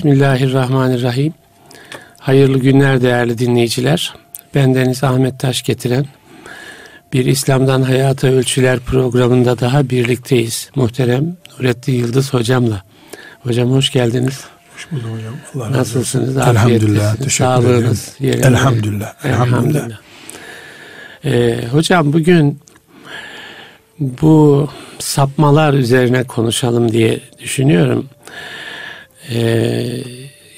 Bismillahirrahmanirrahim. Hayırlı günler değerli dinleyiciler. Bendeniz Ahmet Taş getiren bir İslam'dan Hayata Ölçüler programında daha birlikteyiz. Muhterem Nurettin Yıldız hocamla. Hocam hoş geldiniz. Hoş bulduk hocam. Allah Nasılsınız? Elhamdülillah. Teşekkür Sağlığınız. Elhamdülillah. Elhamdülillah. Elhamdülillah. Ee, hocam bugün bu sapmalar üzerine konuşalım diye düşünüyorum. Ee,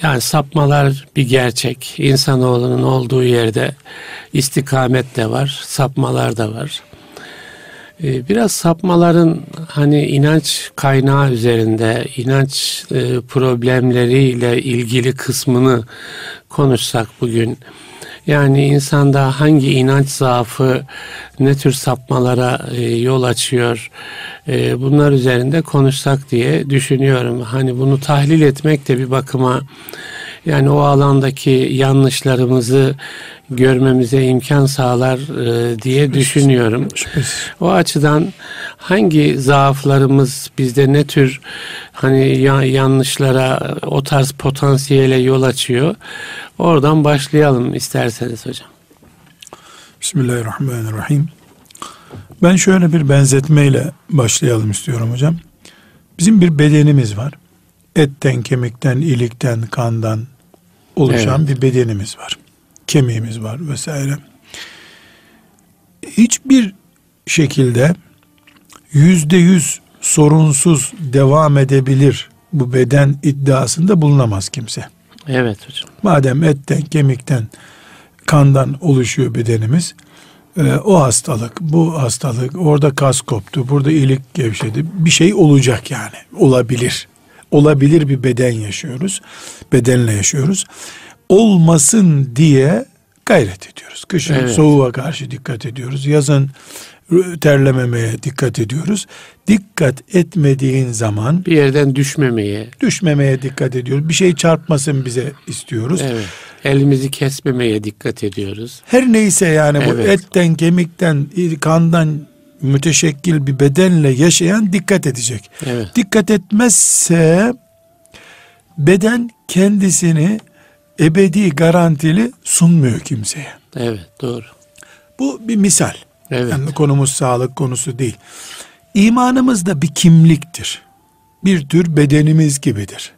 yani sapmalar bir gerçek. İnsanoğlunun olduğu yerde istikamet de var, sapmalar da var. Ee, biraz sapmaların hani inanç kaynağı üzerinde, inanç e, problemleriyle ilgili kısmını konuşsak bugün. Yani insanda hangi inanç zaafı ne tür sapmalara e, yol açıyor e, bunlar üzerinde konuşsak diye düşünüyorum. Hani bunu tahlil etmek de bir bakıma yani o alandaki yanlışlarımızı görmemize imkan sağlar e, diye düşünüyorum. O açıdan hangi zaaflarımız bizde ne tür hani yanlışlara o tarz potansiyele yol açıyor? Oradan başlayalım isterseniz hocam. Bismillahirrahmanirrahim. Ben şöyle bir benzetmeyle başlayalım istiyorum hocam. Bizim bir bedenimiz var. Etten, kemikten, ilikten, kandan oluşan evet. bir bedenimiz var. Kemiğimiz var vesaire. Hiçbir şekilde yüzde yüz sorunsuz devam edebilir bu beden iddiasında bulunamaz kimse. Evet hocam. Madem etten, kemikten, kandan oluşuyor bedenimiz. E, o hastalık, bu hastalık, orada kas koptu, burada ilik gevşedi. Bir şey olacak yani. Olabilir. Olabilir bir beden yaşıyoruz. Bedenle yaşıyoruz. Olmasın diye gayret ediyoruz. Kışın evet. soğuğa karşı dikkat ediyoruz. Yazın terlememeye dikkat ediyoruz. Dikkat etmediğin zaman bir yerden düşmemeye düşmemeye dikkat ediyoruz. Bir şey çarpmasın bize istiyoruz. Evet. Elimizi kesmemeye dikkat ediyoruz. Her neyse yani evet. bu etten, kemikten, kandan müteşekkil bir bedenle yaşayan dikkat edecek. Evet. Dikkat etmezse beden kendisini ebedi garantili sunmuyor kimseye. Evet doğru. Bu bir misal. Evet. Yani konumuz sağlık konusu değil. İmanımız da bir kimliktir. Bir tür bedenimiz gibidir.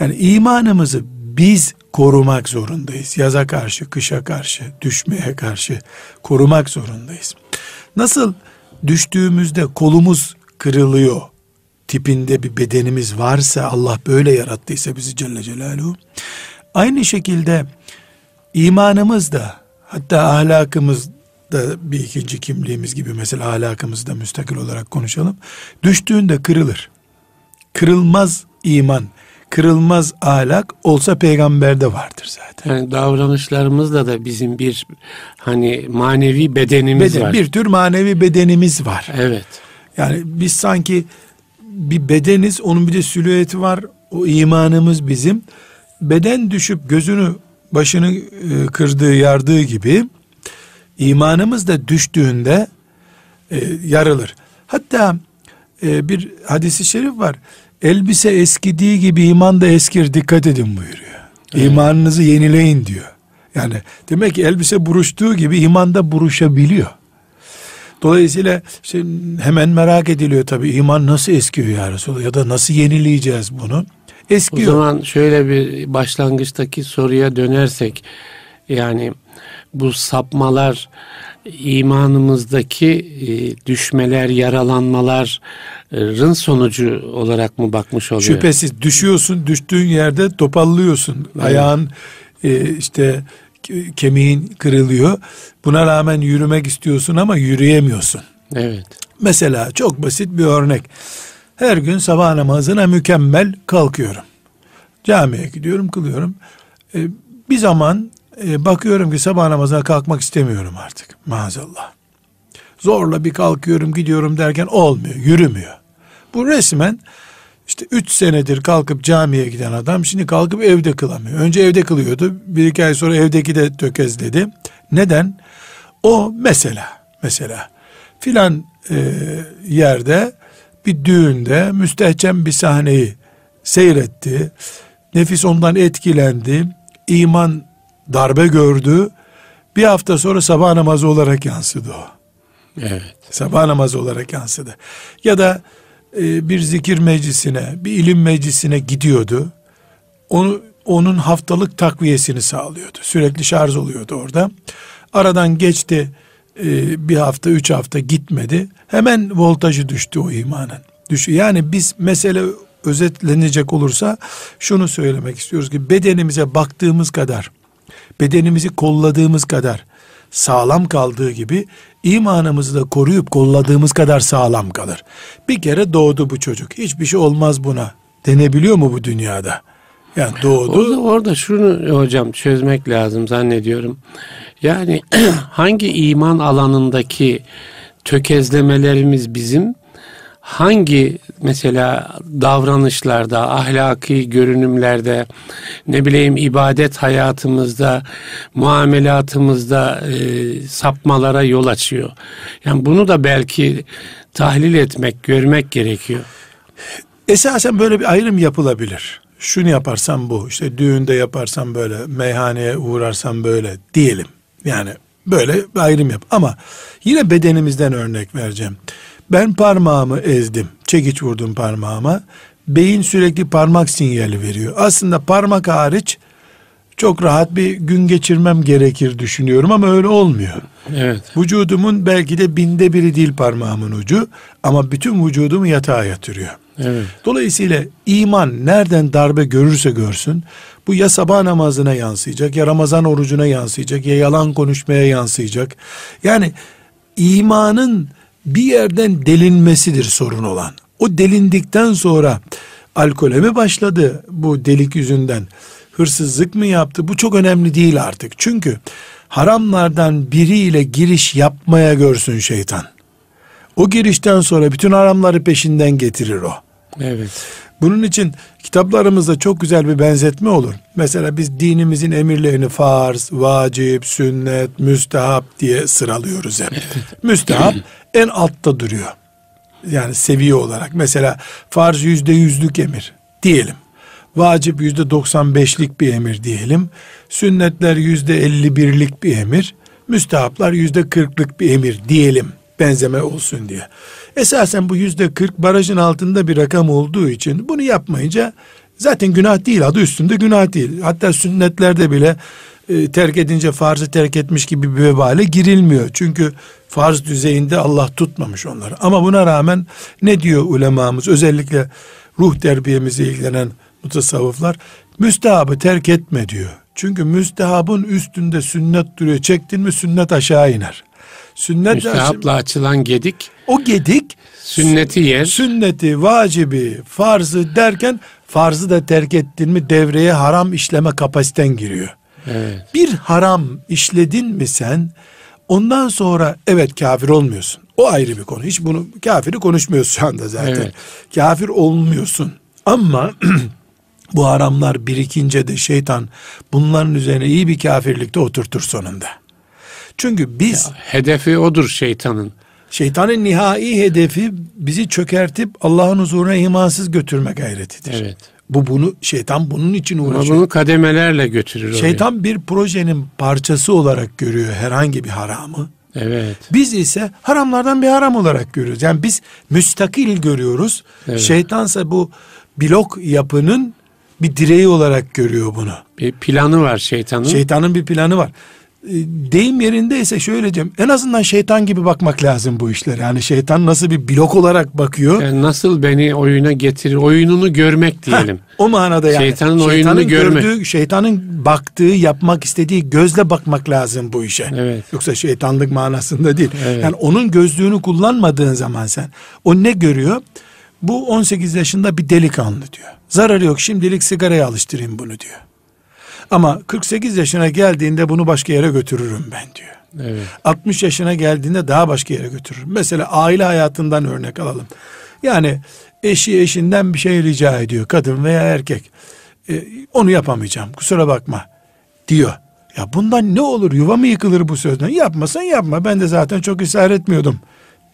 Yani imanımızı biz korumak zorundayız. Yaza karşı, kışa karşı, düşmeye karşı korumak zorundayız. Nasıl düştüğümüzde kolumuz kırılıyor tipinde bir bedenimiz varsa Allah böyle yarattıysa bizi Celle Celaluhu aynı şekilde imanımız da hatta ahlakımız da bir ikinci kimliğimiz gibi mesela ahlakımızı da müstakil olarak konuşalım. Düştüğünde kırılır. Kırılmaz iman, kırılmaz ahlak olsa peygamberde vardır zaten. Yani davranışlarımızda da bizim bir hani manevi bedenimiz Beden, var. Bir tür manevi bedenimiz var. Evet. Yani biz sanki bir bedeniz, onun bir de silüeti var. O imanımız bizim. Beden düşüp gözünü başını e, kırdığı, yardığı gibi imanımız da düştüğünde e, yarılır. Hatta e, bir hadisi şerif var. Elbise eskidiği gibi iman da eskir dikkat edin buyuruyor. Evet. İmanınızı yenileyin diyor. Yani demek ki elbise buruştuğu gibi iman da buruşabiliyor. Dolayısıyla işte hemen merak ediliyor tabii iman nasıl eskiyor ya Resulallah ya da nasıl yenileyeceğiz bunu? Eskiyor. O zaman şöyle bir başlangıçtaki soruya dönersek yani bu sapmalar imanımızdaki e, düşmeler, yaralanmaların sonucu olarak mı bakmış oluyor? Şüphesiz düşüyorsun, düştüğün yerde topallıyorsun. Evet. Ayağın e, işte kemiğin kırılıyor. Buna rağmen yürümek istiyorsun ama yürüyemiyorsun. Evet. Mesela çok basit bir örnek. Her gün sabah namazına mükemmel kalkıyorum. Camiye gidiyorum, kılıyorum. E, bir zaman e, bakıyorum ki sabah namazına kalkmak istemiyorum artık maazallah. Zorla bir kalkıyorum gidiyorum derken olmuyor, yürümüyor. Bu resmen işte üç senedir kalkıp camiye giden adam şimdi kalkıp evde kılamıyor. Önce evde kılıyordu. Bir iki ay sonra evdeki de tökezledi. Neden? O mesela, mesela filan e, yerde bir düğünde müstehcen bir sahneyi seyretti Nefis ondan etkilendi. iman darbe gördü. Bir hafta sonra sabah namazı olarak yansıdı o. Evet. Sabah namazı olarak yansıdı. Ya da e, bir zikir meclisine, bir ilim meclisine gidiyordu. Onu onun haftalık takviyesini sağlıyordu. Sürekli şarj oluyordu orada. Aradan geçti e, bir hafta, üç hafta gitmedi. Hemen voltajı düştü o imanın. Düşü. Yani biz mesele özetlenecek olursa şunu söylemek istiyoruz ki bedenimize baktığımız kadar, bedenimizi kolladığımız kadar sağlam kaldığı gibi imanımızı da koruyup kolladığımız kadar sağlam kalır. Bir kere doğdu bu çocuk. Hiçbir şey olmaz buna. Denebiliyor mu bu dünyada? Yani doğdu. Orada, orada şunu hocam çözmek lazım zannediyorum. Yani hangi iman alanındaki tökezlemelerimiz bizim hangi mesela davranışlarda, ahlaki görünümlerde, ne bileyim ibadet hayatımızda, muamelatımızda e, sapmalara yol açıyor. Yani bunu da belki tahlil etmek, görmek gerekiyor. Esasen böyle bir ayrım yapılabilir. Şunu yaparsam bu, işte düğünde yaparsam böyle, meyhaneye uğrarsam böyle diyelim. Yani böyle bir ayrım yap. Ama yine bedenimizden örnek vereceğim. Ben parmağımı ezdim. Çekiç vurdum parmağıma. Beyin sürekli parmak sinyali veriyor. Aslında parmak hariç çok rahat bir gün geçirmem gerekir düşünüyorum ama öyle olmuyor. Evet. Vücudumun belki de binde biri değil parmağımın ucu ama bütün vücudumu yatağa yatırıyor. Evet. Dolayısıyla iman nereden darbe görürse görsün bu ya sabah namazına yansıyacak ya Ramazan orucuna yansıyacak ya yalan konuşmaya yansıyacak. Yani imanın bir yerden delinmesidir sorun olan. O delindikten sonra alkole mi başladı bu delik yüzünden? Hırsızlık mı yaptı? Bu çok önemli değil artık. Çünkü haramlardan biriyle giriş yapmaya görsün şeytan. O girişten sonra bütün haramları peşinden getirir o. Evet. Bunun için kitaplarımızda çok güzel bir benzetme olur. Mesela biz dinimizin emirlerini farz, vacip, sünnet, müstehap diye sıralıyoruz hep. müstehap en altta duruyor. Yani seviye olarak. Mesela farz yüzde yüzlük emir diyelim. Vacip yüzde doksan beşlik bir emir diyelim. Sünnetler yüzde elli birlik bir emir. Müstehaplar yüzde kırklık bir emir diyelim. Benzeme olsun diye. Esasen bu yüzde kırk barajın altında bir rakam olduğu için bunu yapmayınca zaten günah değil adı üstünde günah değil. Hatta sünnetlerde bile e, terk edince farzı terk etmiş gibi bir vebale girilmiyor. Çünkü farz düzeyinde Allah tutmamış onları. Ama buna rağmen ne diyor ulemamız özellikle ruh terbiyemize ilgilenen mutasavvıflar müstehabı terk etme diyor. Çünkü müstehabın üstünde sünnet duruyor. Çektin mi sünnet aşağı iner. Sünnet Müstehapla açılan gedik. O gedik sünneti yer. Sünneti, vacibi, farzı derken farzı da terk ettin mi devreye haram işleme kapasiten giriyor. Evet. Bir haram işledin mi sen ondan sonra evet kafir olmuyorsun. O ayrı bir konu. Hiç bunu kafiri konuşmuyoruz şu anda zaten. Evet. Kafir olmuyorsun. Ama bu haramlar birikince de şeytan bunların üzerine iyi bir kafirlikte oturtur sonunda. Çünkü biz... Ya, hedefi odur şeytanın. Şeytanın nihai hedefi bizi çökertip Allah'ın huzuruna imansız götürme gayretidir. Evet. Bu bunu şeytan bunun için uğraşıyor. Ama bunu kademelerle götürür. Şeytan oraya. bir projenin parçası olarak görüyor herhangi bir haramı. Evet. Biz ise haramlardan bir haram olarak görüyoruz. Yani biz müstakil görüyoruz. Evet. Şeytansa bu blok yapının bir direği olarak görüyor bunu. Bir planı var şeytanın. Şeytanın bir planı var. E, deyim yerindeyse şöyle diyeceğim. En azından şeytan gibi bakmak lazım bu işlere. Yani şeytan nasıl bir blok olarak bakıyor. Yani nasıl beni oyuna getirir, oyununu görmek diyelim. Heh, o manada yani. Şeytanın, şeytanın oyununu gördüğü, görmek. Şeytanın baktığı, yapmak istediği gözle bakmak lazım bu işe. Evet. Yoksa şeytanlık manasında değil. Evet. Yani onun gözlüğünü kullanmadığın zaman sen o ne görüyor? Bu 18 yaşında bir delikanlı diyor. Zararı yok şimdilik sigaraya alıştırayım bunu diyor. Ama 48 yaşına geldiğinde bunu başka yere götürürüm ben diyor. Evet. 60 yaşına geldiğinde daha başka yere götürürüm. Mesela aile hayatından örnek alalım. Yani eşi eşinden bir şey rica ediyor kadın veya erkek. E, onu yapamayacağım kusura bakma diyor. Ya bundan ne olur yuva mı yıkılır bu sözden? Yapmasan yapma ben de zaten çok ısrar etmiyordum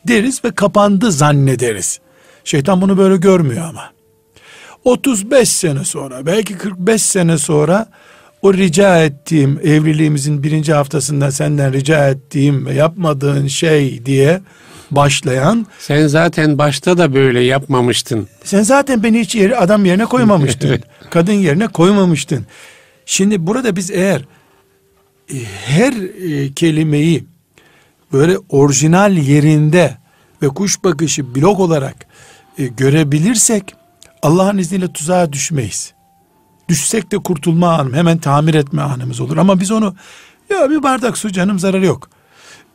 deriz ve kapandı zannederiz. Şeytan bunu böyle görmüyor ama. 35 sene sonra belki 45 sene sonra o rica ettiğim evliliğimizin birinci haftasında senden rica ettiğim ve yapmadığın şey diye başlayan sen zaten başta da böyle yapmamıştın. Sen zaten beni hiç yeri adam yerine koymamıştın. kadın yerine koymamıştın. Şimdi burada biz eğer e, her e, kelimeyi böyle orijinal yerinde ve kuş bakışı blok olarak e, görebilirsek Allah'ın izniyle tuzağa düşmeyiz. Düşsek de kurtulma anım, hemen tamir etme anımız olur. Ama biz onu ya bir bardak su canım zararı yok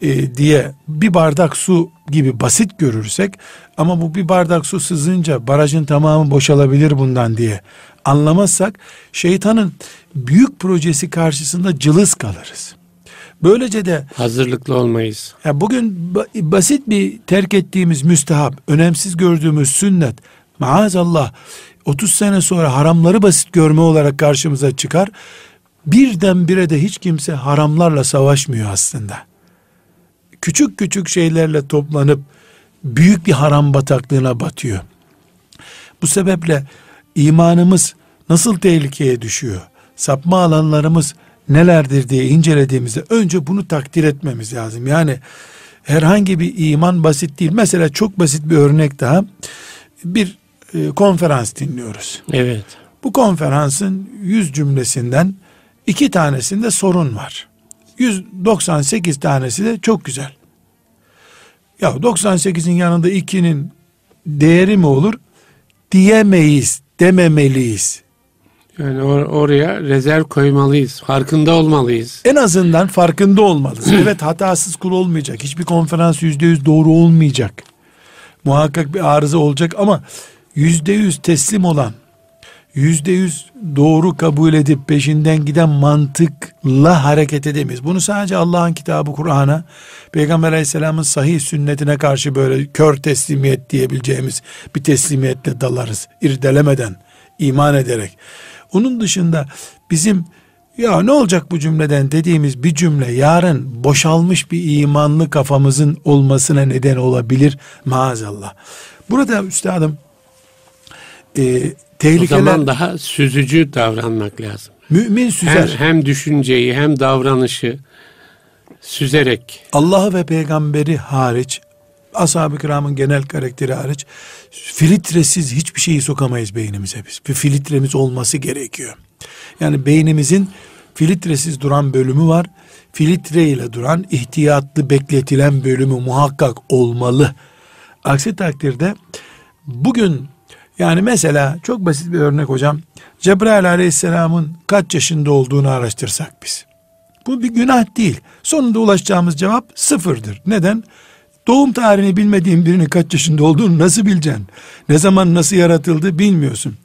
e, diye bir bardak su gibi basit görürsek ama bu bir bardak su sızınca barajın tamamı boşalabilir bundan diye anlamazsak şeytanın büyük projesi karşısında cılız kalırız. Böylece de hazırlıklı olmayız. Ya bugün basit bir terk ettiğimiz müstehap, önemsiz gördüğümüz sünnet maazallah 30 sene sonra haramları basit görme olarak karşımıza çıkar. Birdenbire de hiç kimse haramlarla savaşmıyor aslında. Küçük küçük şeylerle toplanıp büyük bir haram bataklığına batıyor. Bu sebeple imanımız nasıl tehlikeye düşüyor? Sapma alanlarımız nelerdir diye incelediğimizde önce bunu takdir etmemiz lazım. Yani herhangi bir iman basit değil. Mesela çok basit bir örnek daha. Bir e, konferans dinliyoruz. Evet. Bu konferansın yüz cümlesinden iki tanesinde sorun var. 198 tanesi de çok güzel. Ya 98'in yanında 2'nin değeri mi olur? Diyemeyiz, dememeliyiz. Yani or- oraya rezerv koymalıyız. Farkında olmalıyız. En azından farkında olmalıyız. evet hatasız kul olmayacak. Hiçbir konferans yüzde yüz doğru olmayacak. Muhakkak bir arıza olacak ama yüzde yüz teslim olan, yüzde yüz doğru kabul edip peşinden giden mantıkla hareket edemeyiz. Bunu sadece Allah'ın kitabı Kur'an'a, Peygamber aleyhisselamın sahih sünnetine karşı böyle kör teslimiyet diyebileceğimiz bir teslimiyetle dalarız. İrdelemeden, iman ederek. Onun dışında bizim ya ne olacak bu cümleden dediğimiz bir cümle yarın boşalmış bir imanlı kafamızın olmasına neden olabilir maazallah. Burada üstadım e, tehlikeler... O zaman daha süzücü davranmak lazım. Mümin süzer. Hem, hem düşünceyi hem davranışı süzerek. Allah'ı ve peygamberi hariç, ashab-ı kiramın genel karakteri hariç, filtresiz hiçbir şeyi sokamayız beynimize biz. Bir filtremiz olması gerekiyor. Yani beynimizin filtresiz duran bölümü var. Filtre ile duran, ihtiyatlı bekletilen bölümü muhakkak olmalı. Aksi takdirde bugün yani mesela çok basit bir örnek hocam. Cebrail aleyhisselamın kaç yaşında olduğunu araştırsak biz. Bu bir günah değil. Sonunda ulaşacağımız cevap sıfırdır. Neden? Doğum tarihini bilmediğin birinin kaç yaşında olduğunu nasıl bileceksin? Ne zaman nasıl yaratıldı bilmiyorsun.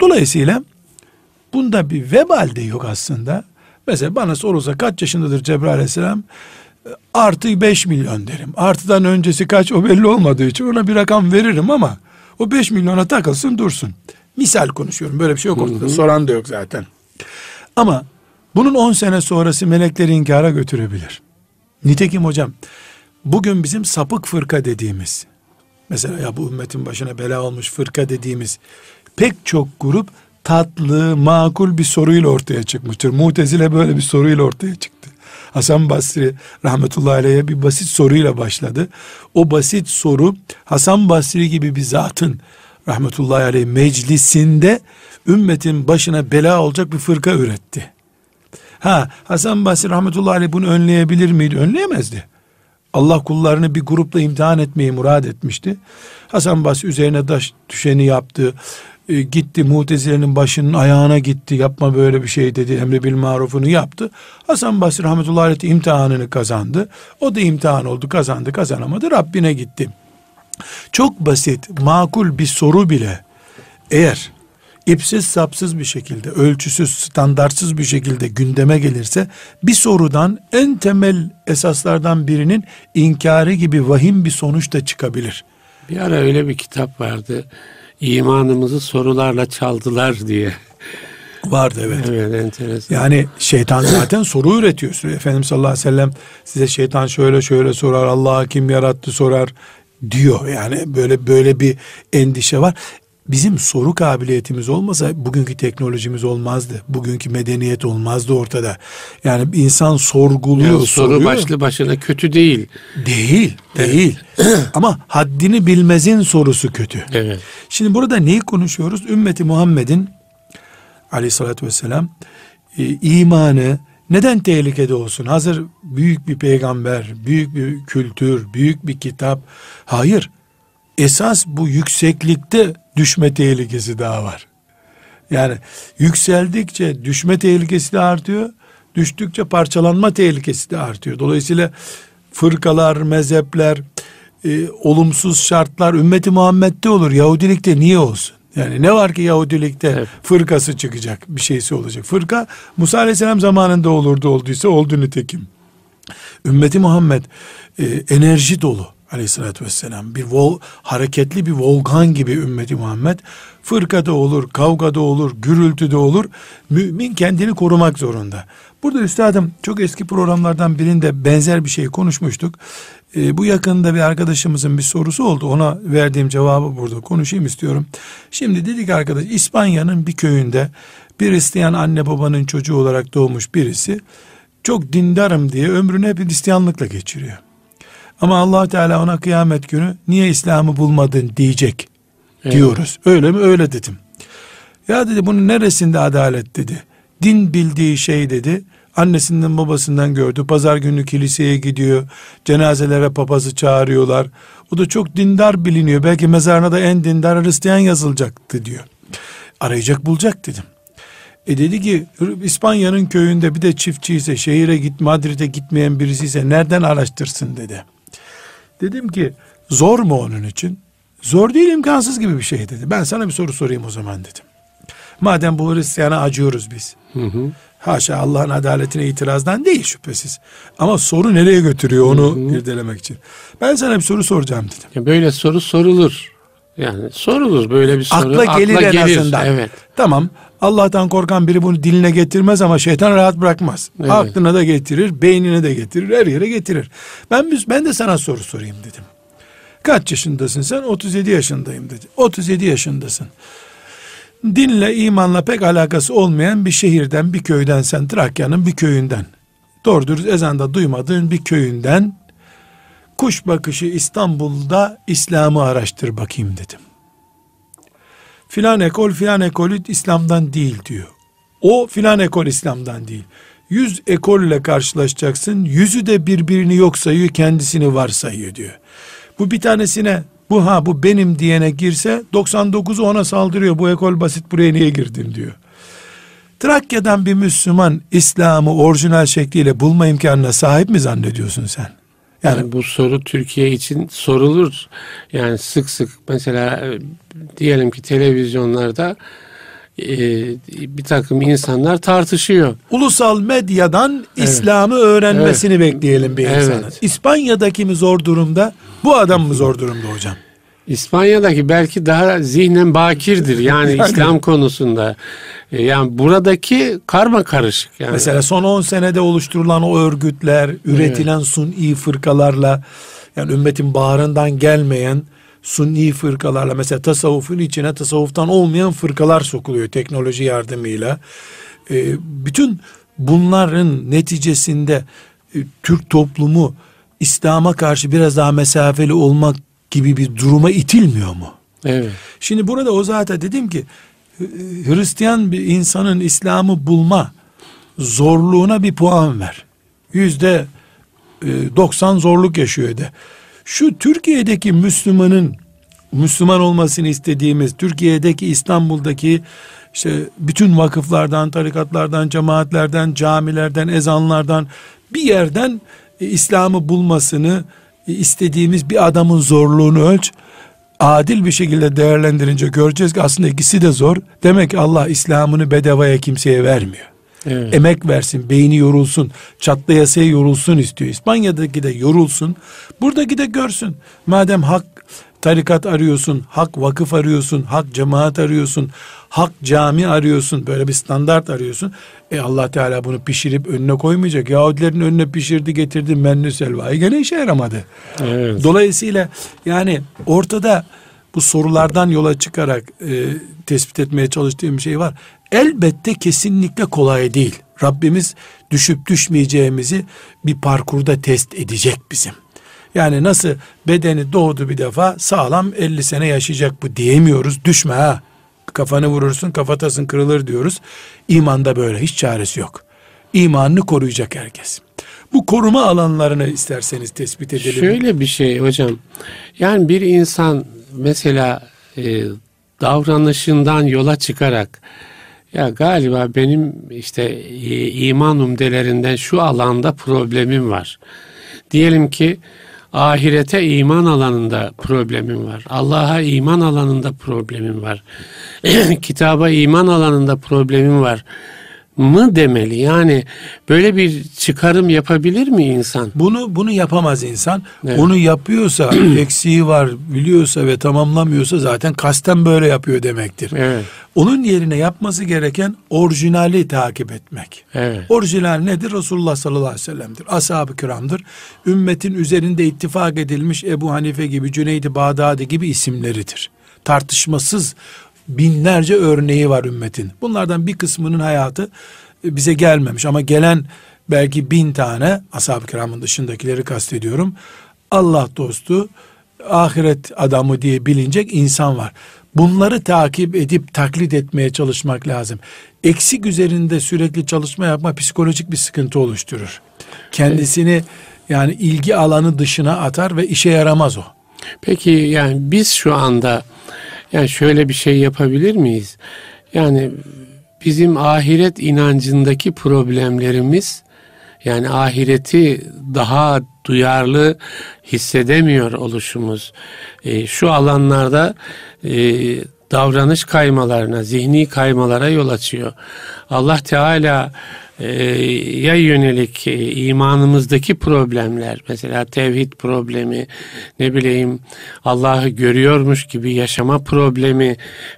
Dolayısıyla bunda bir vebal de yok aslında. Mesela bana sorulsa kaç yaşındadır Cebrail aleyhisselam? Artı 5 milyon derim. Artıdan öncesi kaç o belli olmadığı için ona bir rakam veririm ama o 5 milyona takılsın dursun. Misal konuşuyorum. Böyle bir şey yok ortada. Soran da yok zaten. Ama bunun 10 sene sonrası melekleri inkara götürebilir. Nitekim hocam bugün bizim sapık fırka dediğimiz mesela ya bu ümmetin başına bela olmuş fırka dediğimiz pek çok grup tatlı, makul bir soruyla ortaya çıkmıştır. Mutezile böyle bir soruyla ortaya çıktı. Hasan Basri rahmetullahi aleyhe bir basit soruyla başladı. O basit soru Hasan Basri gibi bir zatın rahmetullahi aleyh meclisinde ümmetin başına bela olacak bir fırka üretti. Ha Hasan Basri rahmetullahi aleyh bunu önleyebilir miydi? Önleyemezdi. Allah kullarını bir grupla imtihan etmeyi murad etmişti. Hasan Basri üzerine taş düşeni yaptı. E, gitti mutezilerin başının ayağına gitti yapma böyle bir şey dedi emri bil marufunu yaptı. Hasan Basri rahmetullahi aleyh imtihanını kazandı. O da imtihan oldu kazandı kazanamadı Rabbine gitti. Çok basit makul bir soru bile eğer ipsiz sapsız bir şekilde ölçüsüz standartsız bir şekilde gündeme gelirse bir sorudan en temel esaslardan birinin inkarı gibi vahim bir sonuç da çıkabilir. Bir ara öyle bir kitap vardı imanımızı sorularla çaldılar diye. Vardı evet. Evet enteresan. Yani şeytan zaten soru üretiyor. Efendimiz sallallahu aleyhi ve sellem size şeytan şöyle şöyle sorar. Allah kim yarattı sorar diyor. Yani böyle böyle bir endişe var. Bizim soru kabiliyetimiz olmasa bugünkü teknolojimiz olmazdı. Bugünkü medeniyet olmazdı ortada. Yani insan sorguluyor, yani soru soruyor. başlı başına kötü değil. Değil, değil. Ama haddini bilmezin sorusu kötü. Evet. Şimdi burada neyi konuşuyoruz? Ümmeti Muhammed'in aleyhissalatü vesselam e, imanı neden tehlikede olsun? Hazır büyük bir peygamber, büyük bir kültür, büyük bir kitap. Hayır. Esas bu yükseklikte düşme tehlikesi daha var. Yani yükseldikçe düşme tehlikesi de artıyor. Düştükçe parçalanma tehlikesi de artıyor. Dolayısıyla fırkalar, mezhepler, e, olumsuz şartlar ümmeti Muhammed'de olur. Yahudilikte niye olsun? Yani ne var ki Yahudilikte evet. fırkası çıkacak, bir şeysi olacak. Fırka Musa Aleyhisselam zamanında olurdu olduysa oldu nitekim. Ümmeti Muhammed e, enerji dolu aleyhissalatü vesselam. Bir vol, hareketli bir volkan gibi ümmeti Muhammed. Fırkada olur, kavgada olur, gürültüde olur. Mümin kendini korumak zorunda. Burada üstadım çok eski programlardan birinde benzer bir şey konuşmuştuk. E, bu yakında bir arkadaşımızın bir sorusu oldu. Ona verdiğim cevabı burada konuşayım istiyorum. Şimdi dedik arkadaş İspanya'nın bir köyünde bir Hristiyan anne babanın çocuğu olarak doğmuş birisi çok dindarım diye ömrünü hep Hristiyanlıkla geçiriyor. Ama allah Teala ona kıyamet günü niye İslam'ı bulmadın diyecek evet. diyoruz. Öyle mi? Öyle dedim. Ya dedi bunun neresinde adalet dedi. Din bildiği şey dedi Annesinden babasından gördü. Pazar günü kiliseye gidiyor. Cenazelere papazı çağırıyorlar. O da çok dindar biliniyor. Belki mezarına da en dindar Hristiyan yazılacaktı diyor. Arayacak bulacak dedim. E dedi ki İspanya'nın köyünde bir de çiftçiyse şehire git Madrid'e gitmeyen birisi ise nereden araştırsın dedi. Dedim ki zor mu onun için? Zor değil imkansız gibi bir şey dedi. Ben sana bir soru sorayım o zaman dedim. Madem bu Hristiyana acıyoruz biz. Hı hı. Haşa Allah'ın adaletine itirazdan değil şüphesiz. Ama soru nereye götürüyor onu Hı-hı. irdelemek için. Ben sana bir soru soracağım dedim. Ya böyle soru sorulur. Yani sorulur böyle bir soru. Akla gelir Akla en gelir. azından. Evet. Tamam Allah'tan korkan biri bunu diline getirmez ama şeytan rahat bırakmaz. Evet. Aklına da getirir, beynine de getirir, her yere getirir. Ben ben de sana soru sorayım dedim. Kaç yaşındasın sen? 37 yaşındayım dedi. 37 yaşındasın dinle imanla pek alakası olmayan bir şehirden bir köyden sen Trakya'nın bir köyünden doğru dürüst ezanda duymadığın bir köyünden kuş bakışı İstanbul'da İslam'ı araştır bakayım dedim. Filan ekol filan ekolü İslam'dan değil diyor. O filan ekol İslam'dan değil. Yüz ekolle karşılaşacaksın. Yüzü de birbirini yok sayıyor kendisini var sayıyor diyor. Bu bir tanesine bu ha bu benim diyene girse 99'u ona saldırıyor. Bu ekol basit buraya niye girdin diyor. Trakya'dan bir Müslüman İslam'ı orijinal şekliyle bulma imkanına sahip mi zannediyorsun sen? Yani, yani bu soru Türkiye için sorulur. Yani sık sık mesela e, diyelim ki televizyonlarda e, bir takım insanlar tartışıyor. Ulusal medyadan evet. İslam'ı öğrenmesini evet. bekleyelim bir evet. insanın. İspanya'daki mi zor durumda? Bu adam mı zor durumda hocam? İspanya'daki belki daha zihnen bakirdir yani, yani İslam konusunda. E, yani buradaki karma karışık. Yani. Mesela son 10 senede oluşturulan o örgütler, üretilen evet. suni fırkalarla yani ümmetin bağrından gelmeyen sunni fırkalarla mesela tasavvufun içine tasavvuftan olmayan fırkalar sokuluyor teknoloji yardımıyla. E, bütün bunların neticesinde e, Türk toplumu İslam'a karşı biraz daha mesafeli olmak gibi bir duruma itilmiyor mu? Evet. Şimdi burada o zaten dedim ki Hristiyan bir insanın İslam'ı bulma zorluğuna bir puan ver. Yüzde 90 e, zorluk yaşıyor de. Şu Türkiye'deki Müslümanın Müslüman olmasını istediğimiz Türkiye'deki İstanbul'daki işte bütün vakıflardan, tarikatlardan, cemaatlerden, camilerden, ezanlardan bir yerden e, İslam'ı bulmasını istediğimiz bir adamın zorluğunu ölç. Adil bir şekilde değerlendirince göreceğiz ki aslında ikisi de zor. Demek ki Allah İslam'ını bedavaya kimseye vermiyor. Evet. Emek versin, beyni yorulsun, çatlayasaya yorulsun istiyor. İspanya'daki de yorulsun, buradaki de görsün. Madem hak tarikat arıyorsun, hak vakıf arıyorsun, hak cemaat arıyorsun, hak cami arıyorsun, böyle bir standart arıyorsun. E Allah Teala bunu pişirip önüne koymayacak. Yahudilerin önüne pişirdi getirdi menlü selvayı gene işe yaramadı. Evet. Dolayısıyla yani ortada bu sorulardan yola çıkarak e, tespit etmeye çalıştığım şey var. Elbette kesinlikle kolay değil. Rabbimiz düşüp düşmeyeceğimizi bir parkurda test edecek bizim. Yani nasıl bedeni doğdu bir defa sağlam 50 sene yaşayacak bu diyemiyoruz. Düşme ha. Kafanı vurursun kafatasın kırılır diyoruz. İmanda böyle hiç çaresi yok. İmanını koruyacak herkes. Bu koruma alanlarını isterseniz tespit edelim. Şöyle bir şey hocam. Yani bir insan mesela e, davranışından yola çıkarak ya galiba benim işte e, iman umdelerinden şu alanda problemim var. Diyelim ki ahirete iman alanında problemim var. Allah'a iman alanında problemim var. Kitaba iman alanında problemim var mı demeli? Yani böyle bir çıkarım yapabilir mi insan? Bunu bunu yapamaz insan. Evet. Onu yapıyorsa, eksiği var, biliyorsa ve tamamlamıyorsa zaten kasten böyle yapıyor demektir. Evet. Onun yerine yapması gereken orijinali takip etmek. Evet. Orijinal nedir? Resulullah sallallahu aleyhi ve sellem'dir. Ashab-ı kiramdır. Ümmetin üzerinde ittifak edilmiş Ebu Hanife gibi, Cüneydi Bağdadi gibi isimleridir. Tartışmasız binlerce örneği var ümmetin. Bunlardan bir kısmının hayatı e, bize gelmemiş ama gelen belki bin tane ashab-ı kiramın dışındakileri kastediyorum. Allah dostu, ahiret adamı diye bilinecek insan var. Bunları takip edip taklit etmeye çalışmak lazım. Eksik üzerinde sürekli çalışma yapma psikolojik bir sıkıntı oluşturur. Kendisini yani ilgi alanı dışına atar ve işe yaramaz o. Peki yani biz şu anda yani şöyle bir şey yapabilir miyiz? Yani bizim ahiret inancındaki problemlerimiz yani ahireti daha duyarlı hissedemiyor oluşumuz. E, şu alanlarda e, davranış kaymalarına, zihni kaymalara yol açıyor. Allah Teala ya yönelik e, imanımızdaki problemler mesela tevhid problemi ne bileyim Allah'ı görüyormuş gibi yaşama problemi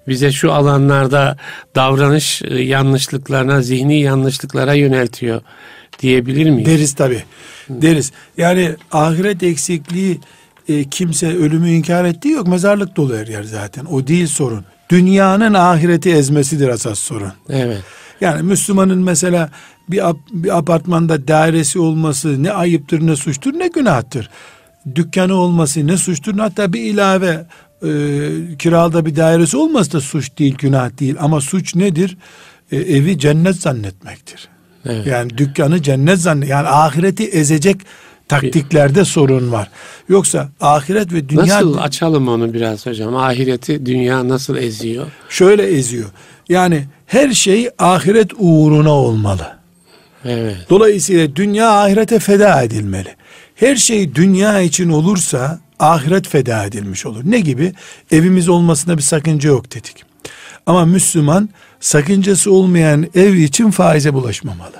bize şu alanlarda davranış e, yanlışlıklarına zihni yanlışlıklara yöneltiyor diyebilir miyiz? Deriz tabi deriz yani ahiret eksikliği e, kimse ölümü inkar ettiği yok mezarlık dolu her yer zaten o değil sorun dünyanın ahireti ezmesidir asas sorun. Evet. Yani Müslümanın mesela bir, bir apartmanda dairesi olması ne ayıptır ne suçtur ne günahtır. Dükkanı olması ne suçtur hatta bir ilave e, kirada bir dairesi olması da suç değil günah değil ama suç nedir? E, evi cennet zannetmektir. Evet. Yani dükkanı cennet zannet yani ahireti ezecek taktiklerde sorun var. Yoksa ahiret ve dünya... Nasıl açalım onu biraz hocam? Ahireti dünya nasıl eziyor? Şöyle eziyor. Yani her şey ahiret uğruna olmalı. Evet. Dolayısıyla dünya ahirete feda edilmeli. Her şey dünya için olursa ahiret feda edilmiş olur. Ne gibi? Evimiz olmasına bir sakınca yok dedik. Ama Müslüman sakıncası olmayan ev için faize bulaşmamalı.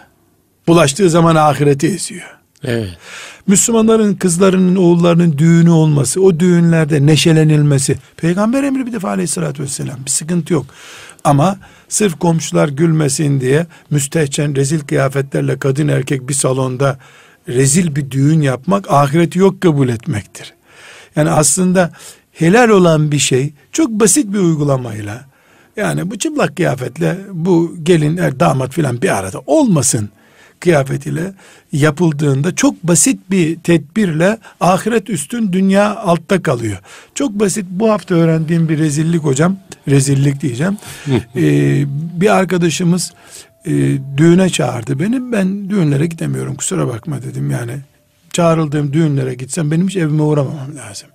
Bulaştığı zaman ahireti eziyor. Evet. Müslümanların kızlarının oğullarının düğünü olması, o düğünlerde neşelenilmesi. Peygamber emri bir defa aleyhissalatü vesselam bir sıkıntı yok. Ama sırf komşular gülmesin diye müstehcen rezil kıyafetlerle kadın erkek bir salonda rezil bir düğün yapmak ahireti yok kabul etmektir. Yani aslında helal olan bir şey çok basit bir uygulamayla yani bu çıplak kıyafetle bu gelin er, damat filan bir arada olmasın kıyafetiyle yapıldığında çok basit bir tedbirle ahiret üstün dünya altta kalıyor. Çok basit bu hafta öğrendiğim bir rezillik hocam. Rezillik diyeceğim. ee, bir arkadaşımız e, düğüne çağırdı beni. Ben düğünlere gidemiyorum kusura bakma dedim yani. Çağrıldığım düğünlere gitsem benim hiç evime uğramamam lazım.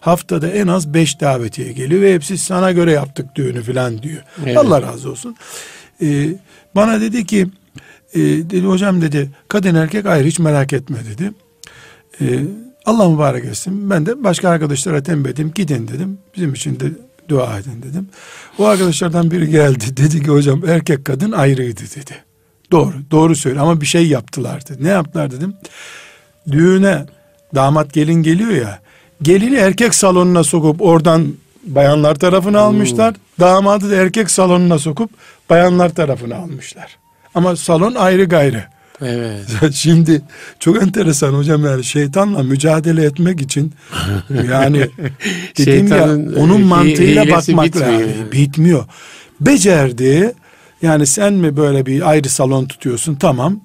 Haftada en az beş davetiye geliyor ve hepsi sana göre yaptık düğünü falan diyor. Evet. Allah razı olsun. Ee, bana dedi ki e, dedi hocam dedi kadın erkek ayrı hiç merak etme dedi. E, Allah mübarek etsin. Ben de başka arkadaşlara tembih ettim. Gidin dedim. Bizim için de dua edin dedim. O arkadaşlardan biri geldi. Dedi ki hocam erkek kadın ayrıydı dedi. Doğru. Doğru söyle ama bir şey yaptılar dedi. Ne yaptılar dedim. Düğüne damat gelin geliyor ya. Gelini erkek salonuna sokup oradan bayanlar tarafını almışlar. Hmm. Damadı da erkek salonuna sokup bayanlar tarafını almışlar. Ama salon ayrı gayrı. Evet. Şimdi çok enteresan hocam yani şeytanla mücadele etmek için yani dedim ya onun mantığıyla bakmak bitmiyor. lazım. Yani. Bitmiyor. Becerdi. Yani sen mi böyle bir ayrı salon tutuyorsun? Tamam.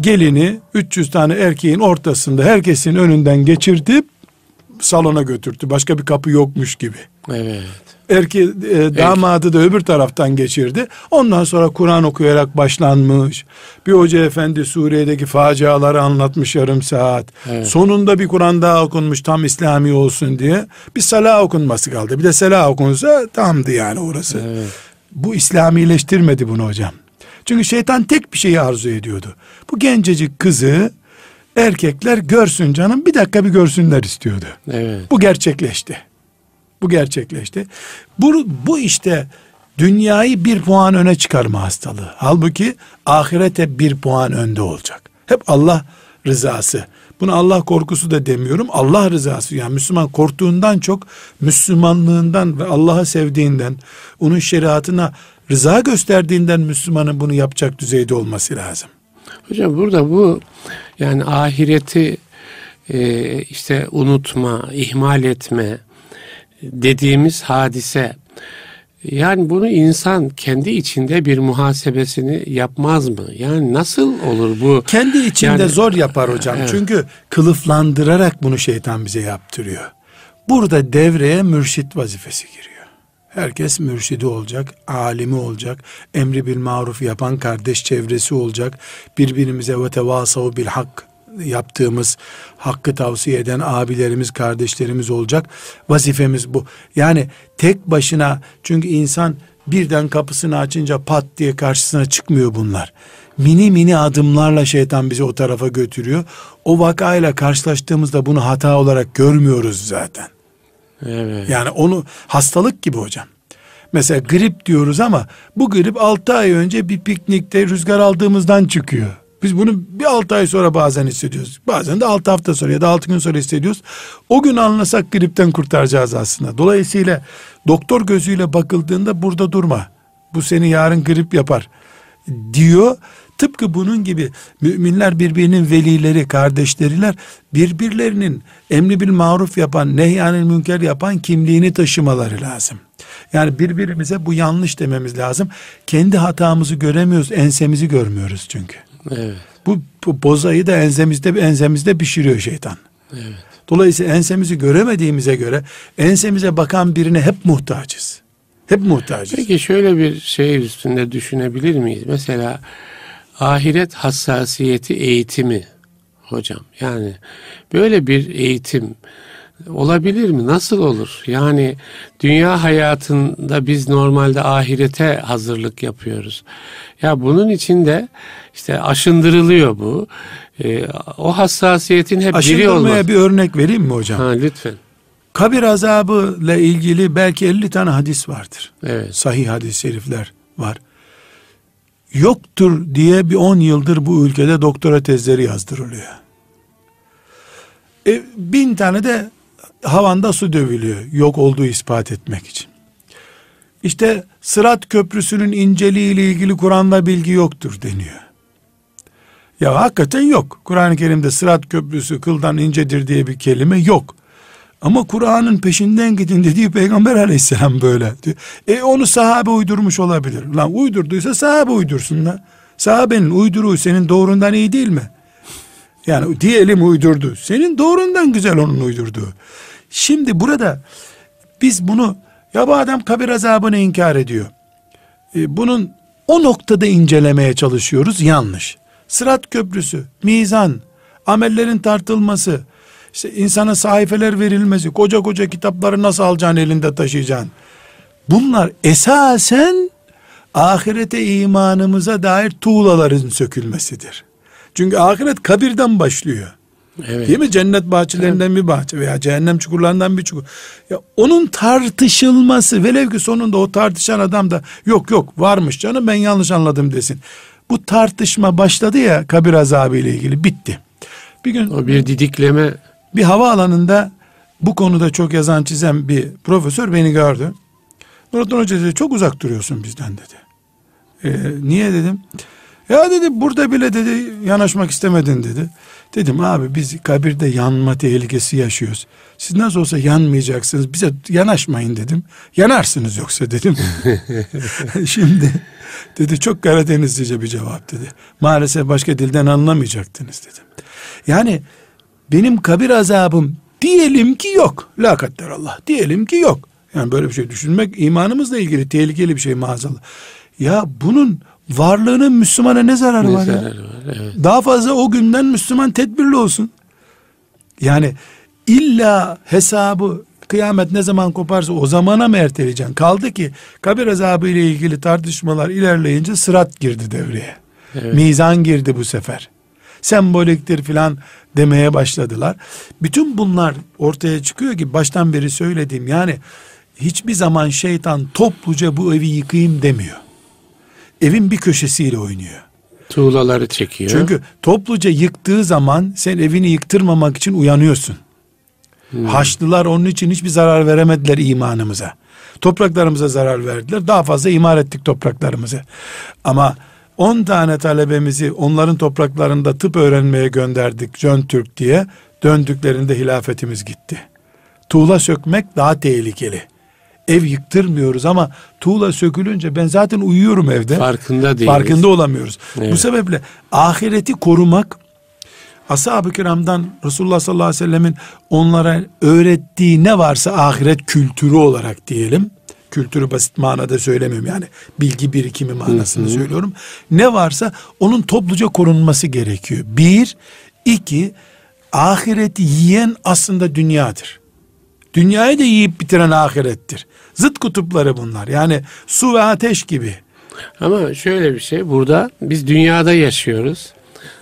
Gelini 300 tane erkeğin ortasında herkesin önünden geçirtip salona götürdü. Başka bir kapı yokmuş gibi. Evet. Erke, e, damadı da öbür taraftan geçirdi. Ondan sonra Kur'an okuyarak başlanmış. Bir hoca efendi Suriye'deki faciaları anlatmış yarım saat. Evet. Sonunda bir Kur'an daha okunmuş tam İslami olsun diye. Bir salah okunması kaldı. Bir de selah okunsa tamdı yani orası. Evet. Bu İslamileştirmedi bunu hocam. Çünkü şeytan tek bir şeyi arzu ediyordu. Bu gencecik kızı erkekler görsün canım bir dakika bir görsünler istiyordu. Evet. Bu gerçekleşti. Bu gerçekleşti. Bu, bu işte dünyayı bir puan öne çıkarma hastalığı. Halbuki ahirete bir puan önde olacak. Hep Allah rızası. Bunu Allah korkusu da demiyorum. Allah rızası yani Müslüman korktuğundan çok Müslümanlığından ve Allah'ı sevdiğinden, onun şeriatına rıza gösterdiğinden Müslümanın bunu yapacak düzeyde olması lazım. Hocam burada bu yani ahireti e, işte unutma, ihmal etme dediğimiz hadise yani bunu insan kendi içinde bir muhasebesini yapmaz mı? Yani nasıl olur bu? Kendi içinde yani, zor yapar hocam. Evet. Çünkü kılıflandırarak bunu şeytan bize yaptırıyor. Burada devreye mürşit vazifesi giriyor. Herkes mürşidi olacak, alimi olacak, emri bil maruf yapan kardeş çevresi olacak. Birbirimize ve tevasav bil hak yaptığımız, hakkı tavsiye eden abilerimiz, kardeşlerimiz olacak. Vazifemiz bu. Yani tek başına çünkü insan birden kapısını açınca pat diye karşısına çıkmıyor bunlar. Mini mini adımlarla şeytan bizi o tarafa götürüyor. O vakayla karşılaştığımızda bunu hata olarak görmüyoruz zaten. Evet. Yani onu hastalık gibi hocam. Mesela grip diyoruz ama bu grip 6 ay önce bir piknikte rüzgar aldığımızdan çıkıyor. Biz bunu bir 6 ay sonra bazen hissediyoruz. Bazen de 6 hafta sonra ya da 6 gün sonra hissediyoruz. O gün anlasak gripten kurtaracağız aslında. Dolayısıyla doktor gözüyle bakıldığında burada durma. Bu seni yarın grip yapar diyor. Tıpkı bunun gibi müminler birbirinin velileri, kardeşleriler birbirlerinin emri bil maruf yapan, nehyanil münker yapan kimliğini taşımaları lazım. Yani birbirimize bu yanlış dememiz lazım. Kendi hatamızı göremiyoruz, ensemizi görmüyoruz çünkü. Evet. Bu, bu bozayı da enzemizde enzemizde pişiriyor şeytan. Evet. Dolayısıyla ensemizi göremediğimize göre ensemize bakan birine hep muhtacız. Hep muhtacız. Peki şöyle bir şey üstünde düşünebilir miyiz? Mesela ahiret hassasiyeti eğitimi hocam. Yani böyle bir eğitim olabilir mi? Nasıl olur? Yani dünya hayatında biz normalde ahirete hazırlık yapıyoruz. Ya bunun için de işte aşındırılıyor bu. Ee, o hassasiyetin hep biri olmaz. bir örnek vereyim mi hocam? Ha, lütfen. Kabir azabı ile ilgili belki 50 tane hadis vardır. Evet. Sahih hadis-i şerifler var. Yoktur diye bir 10 yıldır bu ülkede doktora tezleri yazdırılıyor. E, bin tane de havanda su dövülüyor yok olduğu ispat etmek için. İşte Sırat Köprüsü'nün inceliği ile ilgili Kur'an'da bilgi yoktur deniyor. Ya hakikaten yok. Kur'an-ı Kerim'de Sırat Köprüsü kıldan incedir diye bir kelime yok. Ama Kur'an'ın peşinden gidin dediği Peygamber aleyhisselam böyle. E onu sahabe uydurmuş olabilir. Lan uydurduysa sahabe uydursun da. Sahabenin uyduruğu senin doğrundan iyi değil mi? Yani diyelim uydurdu. Senin doğrundan güzel onun uydurduğu. Şimdi burada biz bunu ya bu adam kabir azabını inkar ediyor. E, bunun o noktada incelemeye çalışıyoruz yanlış. Sırat köprüsü, mizan, amellerin tartılması, işte insana sayfeler verilmesi, koca koca kitapları nasıl alacaksın elinde taşıyacaksın. Bunlar esasen ahirete imanımıza dair tuğlaların sökülmesidir. Çünkü ahiret kabirden başlıyor. Evet. Değil mi? Cennet bahçelerinden evet. bir bahçe veya cehennem çukurlarından bir çukur. Ya onun tartışılması velev ki sonunda o tartışan adam da yok yok varmış canım ben yanlış anladım desin. Bu tartışma başladı ya kabir azabı ile ilgili bitti. Bir gün o bir didikleme bir hava alanında bu konuda çok yazan çizen bir profesör beni gördü. Nurattin Hoca dedi çok uzak duruyorsun bizden dedi. Ee, niye dedim? Ya dedi burada bile dedi yanaşmak istemedin dedi. Dedim abi biz kabirde yanma tehlikesi yaşıyoruz. Siz nasıl olsa yanmayacaksınız bize yanaşmayın dedim. Yanarsınız yoksa dedim. Şimdi dedi çok Karadenizlice bir cevap dedi. Maalesef başka dilden anlamayacaktınız dedim. Yani benim kabir azabım diyelim ki yok. La Allah diyelim ki yok. Yani böyle bir şey düşünmek imanımızla ilgili tehlikeli bir şey maazallah. Ya bunun varlığının Müslümana ne zararı ne var zararı ya? Var, evet. Daha fazla o günden Müslüman tedbirli olsun. Yani illa hesabı kıyamet ne zaman koparsa o zamana mı erteleyeceksin? Kaldı ki kabir azabı ile ilgili tartışmalar ilerleyince sırat girdi devreye. Evet. Mizan girdi bu sefer. Semboliktir filan demeye başladılar. Bütün bunlar ortaya çıkıyor ki baştan beri söylediğim yani hiçbir zaman şeytan topluca bu evi yıkayım demiyor. Evin bir köşesiyle oynuyor. Tuğlaları çekiyor. Çünkü topluca yıktığı zaman sen evini yıktırmamak için uyanıyorsun. Hmm. Haçlılar onun için hiçbir zarar veremediler imanımıza. Topraklarımıza zarar verdiler. Daha fazla imar ettik topraklarımızı. Ama 10 tane talebemizi onların topraklarında tıp öğrenmeye gönderdik Jön Türk diye. Döndüklerinde hilafetimiz gitti. Tuğla sökmek daha tehlikeli. Ev yıktırmıyoruz ama tuğla sökülünce ben zaten uyuyorum evde. Farkında değiliz. Farkında olamıyoruz. Evet. Bu sebeple ahireti korumak ashab-ı kiramdan Resulullah sallallahu aleyhi ve sellemin onlara öğrettiği ne varsa ahiret kültürü olarak diyelim. Kültürü basit manada söylemiyorum yani bilgi birikimi manasını hı hı. söylüyorum. Ne varsa onun topluca korunması gerekiyor. Bir, iki, ahireti yiyen aslında dünyadır. Dünyayı da yiyip bitiren ahirettir. Zıt kutupları bunlar. Yani su ve ateş gibi. Ama şöyle bir şey burada biz dünyada yaşıyoruz.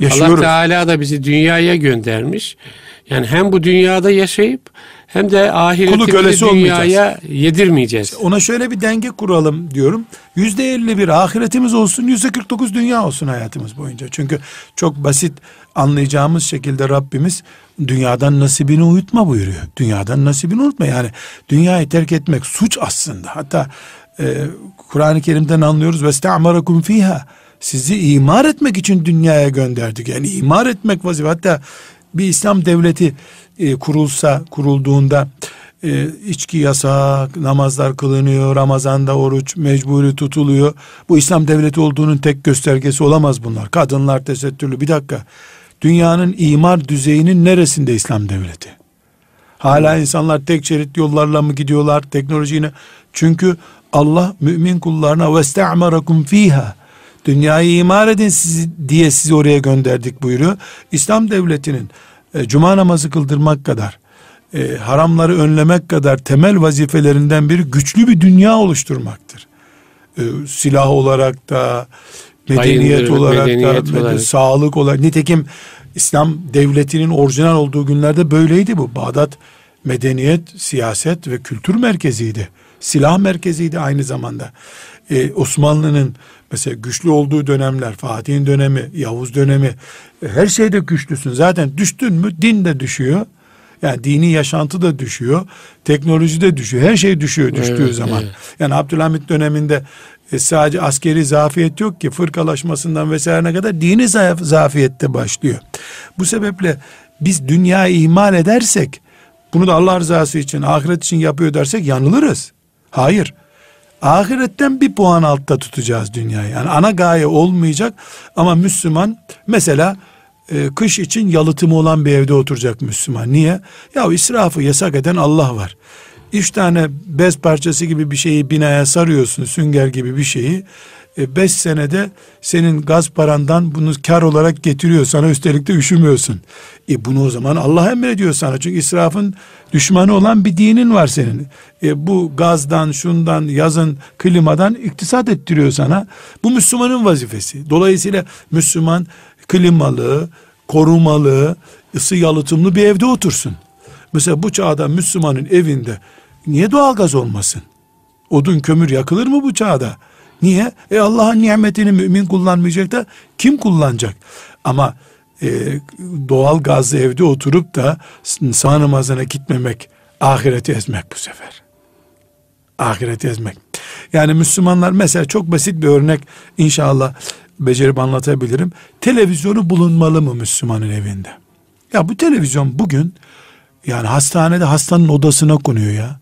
Yaşıyoruz. Allah Teala da bizi dünyaya göndermiş. Yani hem bu dünyada yaşayıp hem de ahireti dünyaya yedirmeyeceğiz. Ona şöyle bir denge kuralım diyorum. Yüzde elli bir ahiretimiz olsun, yüzde kırk dokuz dünya olsun hayatımız boyunca. Çünkü çok basit anlayacağımız şekilde Rabbimiz dünyadan nasibini uyutma buyuruyor. Dünyadan nasibini unutma yani dünyayı terk etmek suç aslında. Hatta e, Kur'an-ı Kerim'den anlıyoruz ve sta'marakum fiha sizi imar etmek için dünyaya gönderdik. Yani imar etmek vazife. Hatta bir İslam devleti e, kurulsa, kurulduğunda e, içki yasak, namazlar kılınıyor, Ramazan'da oruç mecburi tutuluyor. Bu İslam devleti olduğunun tek göstergesi olamaz bunlar. Kadınlar tesettürlü. Bir dakika. Dünyanın imar düzeyinin neresinde İslam devleti? Hala insanlar tek şerit yollarla mı gidiyorlar teknolojiyle? Çünkü Allah mümin kullarına ve ste'marakum fiha dünyayı imar edin sizi diye sizi oraya gönderdik buyuruyor. İslam devletinin e, cuma namazı kıldırmak kadar e, haramları önlemek kadar temel vazifelerinden biri güçlü bir dünya oluşturmaktır. E, silah olarak da medeniyet olarak medeniyet da olarak. sağlık olarak nitekim İslam devletinin orijinal olduğu günlerde böyleydi bu. Bağdat medeniyet, siyaset ve kültür merkeziydi. Silah merkeziydi aynı zamanda. Ee, Osmanlı'nın mesela güçlü olduğu dönemler, Fatih'in dönemi, Yavuz dönemi her şeyde güçlüsün. Zaten düştün mü din de düşüyor. Yani dini yaşantı da düşüyor. Teknoloji de düşüyor. Her şey düşüyor düştüğü evet, zaman. Evet. Yani Abdülhamit döneminde e, sadece askeri zafiyet yok ki fırkalaşmasından vesaire kadar dini zaf zafiyette başlıyor. Bu sebeple biz dünyayı ihmal edersek bunu da Allah rızası için ahiret için yapıyor dersek yanılırız. Hayır. Ahiretten bir puan altta tutacağız dünyayı. Yani ana gaye olmayacak ama Müslüman mesela e, kış için yalıtımı olan bir evde oturacak Müslüman. Niye? Ya israfı yasak eden Allah var. Üç tane bez parçası gibi bir şeyi binaya sarıyorsun sünger gibi bir şeyi. E, beş senede senin gaz parandan bunu kar olarak getiriyor sana üstelik de üşümüyorsun. E bunu o zaman Allah emrediyor sana. Çünkü israfın düşmanı olan bir dinin var senin. E, bu gazdan, şundan, yazın, klimadan iktisat ettiriyor sana. Bu Müslümanın vazifesi. Dolayısıyla Müslüman klimalı, korumalı, ısı yalıtımlı bir evde otursun. Mesela bu çağda Müslümanın evinde niye doğalgaz olmasın? Odun kömür yakılır mı bu çağda? Niye? E Allah'ın nimetini mümin kullanmayacak da kim kullanacak? Ama e, doğal gazlı evde oturup da sabah namazına gitmemek ahireti ezmek bu sefer. Ahiret ezmek. Yani Müslümanlar mesela çok basit bir örnek inşallah becerip anlatabilirim. Televizyonu bulunmalı mı Müslümanın evinde? Ya bu televizyon bugün yani hastanede hastanın odasına konuyor ya.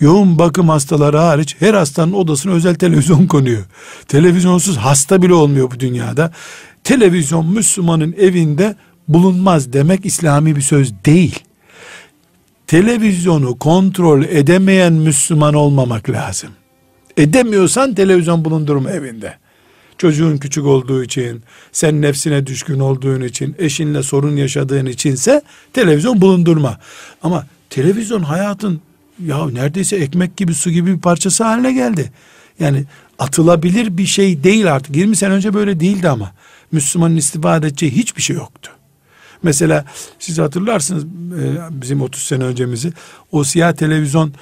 Yoğun bakım hastaları hariç her hastanın odasına özel televizyon konuyor. Televizyonsuz hasta bile olmuyor bu dünyada. Televizyon Müslümanın evinde bulunmaz demek İslami bir söz değil. Televizyonu kontrol edemeyen Müslüman olmamak lazım. Edemiyorsan televizyon bulundurma evinde. Çocuğun küçük olduğu için, sen nefsine düşkün olduğun için, eşinle sorun yaşadığın içinse televizyon bulundurma. Ama televizyon hayatın ya neredeyse ekmek gibi su gibi bir parçası haline geldi. Yani atılabilir bir şey değil artık. 20 sene önce böyle değildi ama. Müslümanın istifade edeceği hiçbir şey yoktu. Mesela siz hatırlarsınız e, bizim 30 sene öncemizi o siyah televizyon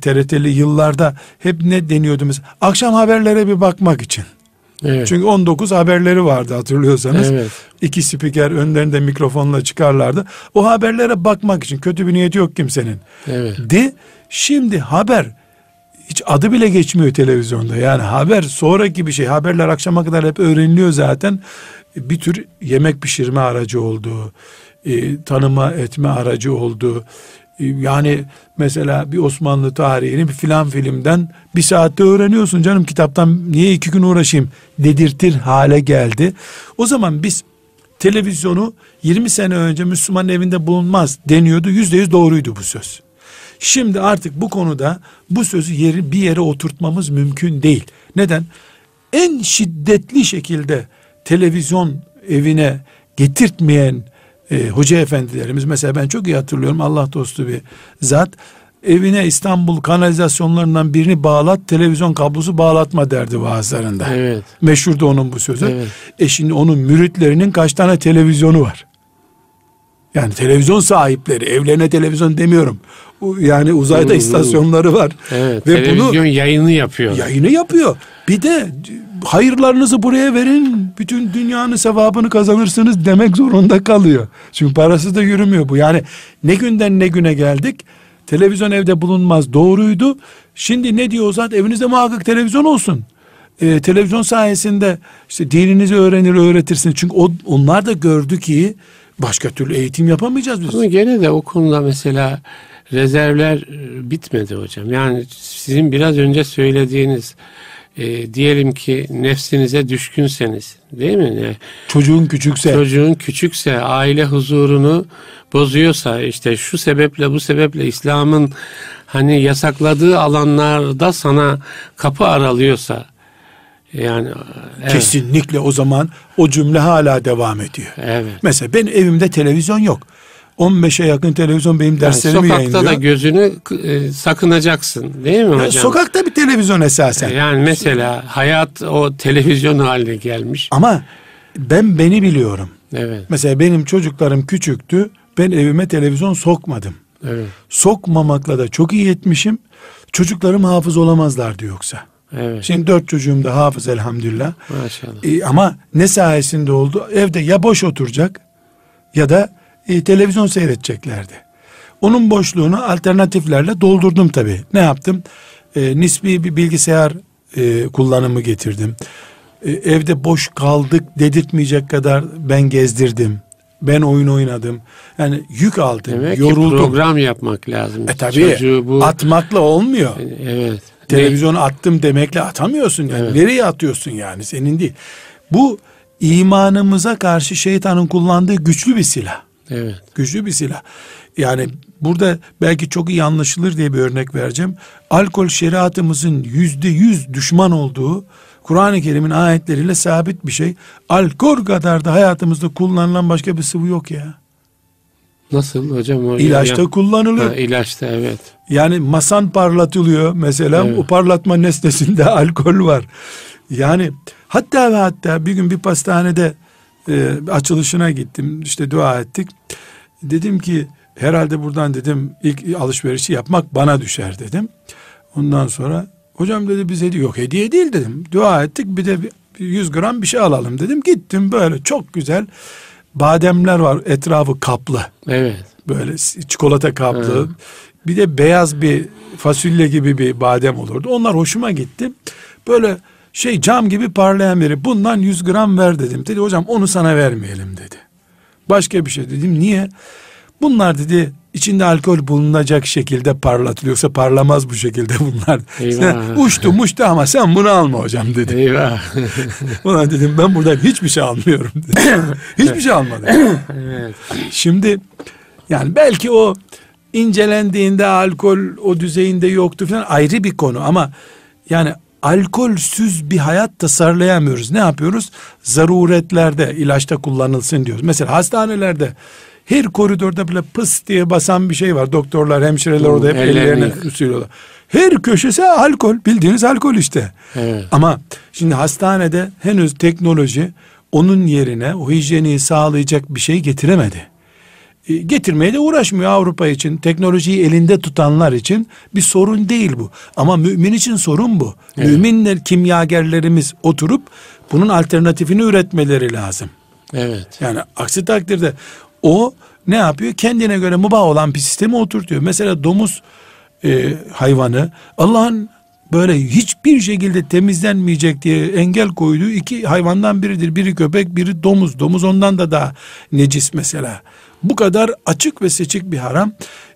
TRT'li yıllarda hep ne deniyordu mesela akşam haberlere bir bakmak için. Evet. Çünkü 19 haberleri vardı hatırlıyorsanız. Evet. İki spiker önlerinde mikrofonla çıkarlardı. O haberlere bakmak için kötü bir niyeti yok kimsenin. Evet. De şimdi haber hiç adı bile geçmiyor televizyonda. Yani haber sonraki bir şey. Haberler akşama kadar hep öğreniliyor zaten. Bir tür yemek pişirme aracı oldu. E, tanıma etme aracı oldu. Yani mesela bir Osmanlı tarihini bir filan filmden bir saatte öğreniyorsun canım kitaptan niye iki gün uğraşayım dedirtir hale geldi. O zaman biz televizyonu 20 sene önce Müslüman evinde bulunmaz deniyordu. Yüzde yüz doğruydu bu söz. Şimdi artık bu konuda bu sözü yeri bir yere oturtmamız mümkün değil. Neden? En şiddetli şekilde televizyon evine getirtmeyen e, hoca efendilerimiz mesela ben çok iyi hatırlıyorum Allah dostu bir zat evine İstanbul kanalizasyonlarından birini bağlat televizyon kablosu bağlatma derdi vaazlarında. Evet. Meşhurdu onun bu sözü. Evet. E şimdi onun müritlerinin kaç tane televizyonu var? Yani televizyon sahipleri evlerine televizyon demiyorum. Yani uzayda hmm. istasyonları var. Evet, Ve televizyon bunu, yayını yapıyor. Yayını yapıyor. Bir de hayırlarınızı buraya verin. Bütün dünyanın sevabını kazanırsınız demek zorunda kalıyor. Çünkü parası da yürümüyor bu. Yani ne günden ne güne geldik. Televizyon evde bulunmaz doğruydu. Şimdi ne diyor o zat evinizde muhakkak televizyon olsun. Ee, televizyon sayesinde işte dininizi öğrenir öğretirsiniz. Çünkü o, onlar da gördü ki başka türlü eğitim yapamayacağız biz. Ama gene de o konuda mesela rezervler e, bitmedi hocam. Yani sizin biraz önce söylediğiniz e, diyelim ki nefsinize düşkünseniz değil mi? Çocuğun küçükse. Çocuğun küçükse aile huzurunu bozuyorsa işte şu sebeple bu sebeple İslam'ın hani yasakladığı alanlarda sana kapı aralıyorsa yani evet. kesinlikle o zaman o cümle hala devam ediyor. Evet. Mesela benim evimde televizyon yok. 15'e yakın televizyon benim derslerimi yani sokakta yayınlıyor. Sokakta da gözünü e, sakınacaksın değil mi hocam? Yani sokakta bir televizyon esasen. Yani mesela hayat o televizyon haline gelmiş. Ama ben beni biliyorum. Evet. Mesela benim çocuklarım küçüktü. Ben evime televizyon sokmadım. Evet. Sokmamakla da çok iyi etmişim. Çocuklarım hafız olamazlardı yoksa. Evet. Şimdi dört çocuğum da hafız elhamdülillah. Maşallah. Ee, ama ne sayesinde oldu? Evde ya boş oturacak ya da e, televizyon seyredeceklerdi. Onun boşluğunu alternatiflerle doldurdum tabi. Ne yaptım? E, nispi bir bilgisayar e, kullanımı getirdim. E, evde boş kaldık dedirtmeyecek kadar ben gezdirdim. Ben oyun oynadım. Yani yük aldım, Demek yoruldum. Ki program yapmak lazım. E tabii bu... atmakla olmuyor. Evet. Televizyonu attım demekle atamıyorsun yani. Evet. Nereye atıyorsun yani senin değil. Bu imanımıza karşı şeytanın kullandığı güçlü bir silah. Evet. Güçlü bir silah. Yani burada belki çok iyi anlaşılır diye bir örnek vereceğim. Alkol şeriatımızın yüzde yüz düşman olduğu Kur'an-ı Kerim'in ayetleriyle sabit bir şey. Alkol kadar da hayatımızda kullanılan başka bir sıvı yok ya. Nasıl hocam? O ilaçta ya, kullanılıyor. Ha, ilaçta evet. Yani masan parlatılıyor mesela. Evet. O parlatma nesnesinde alkol var. Yani hatta ve hatta bir gün bir pastanede e, açılışına gittim. işte dua ettik. Dedim ki herhalde buradan dedim ilk alışverişi yapmak bana düşer dedim. Ondan sonra hocam dedi bize hediye yok hediye değil dedim. Dua ettik bir de 100 gram bir şey alalım dedim. Gittim böyle çok güzel bademler var etrafı kaplı. Evet. Böyle çikolata kaplı. Evet. Bir de beyaz bir fasulye gibi bir badem olurdu. Onlar hoşuma gitti. Böyle şey cam gibi parlayan biri. Bundan 100 gram ver dedim. Dedi hocam onu sana vermeyelim dedi. Başka bir şey dedim. Niye? Bunlar dedi içinde alkol bulunacak şekilde parlatılıyor. Yoksa parlamaz bu şekilde bunlar. Eyvah. uçtu muştu ama sen bunu alma hocam dedi. Eyvah. Ulan dedim ben buradan hiçbir şey almıyorum dedi. hiçbir şey almadım. evet. Şimdi yani belki o incelendiğinde alkol o düzeyinde yoktu falan ayrı bir konu ama yani alkolsüz bir hayat tasarlayamıyoruz. Ne yapıyoruz? Zaruretlerde ilaçta kullanılsın diyoruz. Mesela hastanelerde her koridorda bile pıs diye basan bir şey var. Doktorlar, hemşireler orada hep ellerini sürüyorlar. Her köşesi alkol. Bildiğiniz alkol işte. Evet. Ama şimdi hastanede henüz teknoloji onun yerine o hijyeni sağlayacak bir şey getiremedi. E, getirmeye de uğraşmıyor Avrupa için. Teknolojiyi elinde tutanlar için bir sorun değil bu. Ama mümin için sorun bu. Evet. Müminler, kimyagerlerimiz oturup bunun alternatifini üretmeleri lazım. Evet. Yani aksi takdirde o ne yapıyor? Kendine göre mubah olan bir sistemi oturtuyor. Mesela domuz e, hayvanı Allah'ın böyle hiçbir şekilde temizlenmeyecek diye engel koyduğu iki hayvandan biridir. Biri köpek, biri domuz. Domuz ondan da daha necis mesela. Bu kadar açık ve seçik bir haram.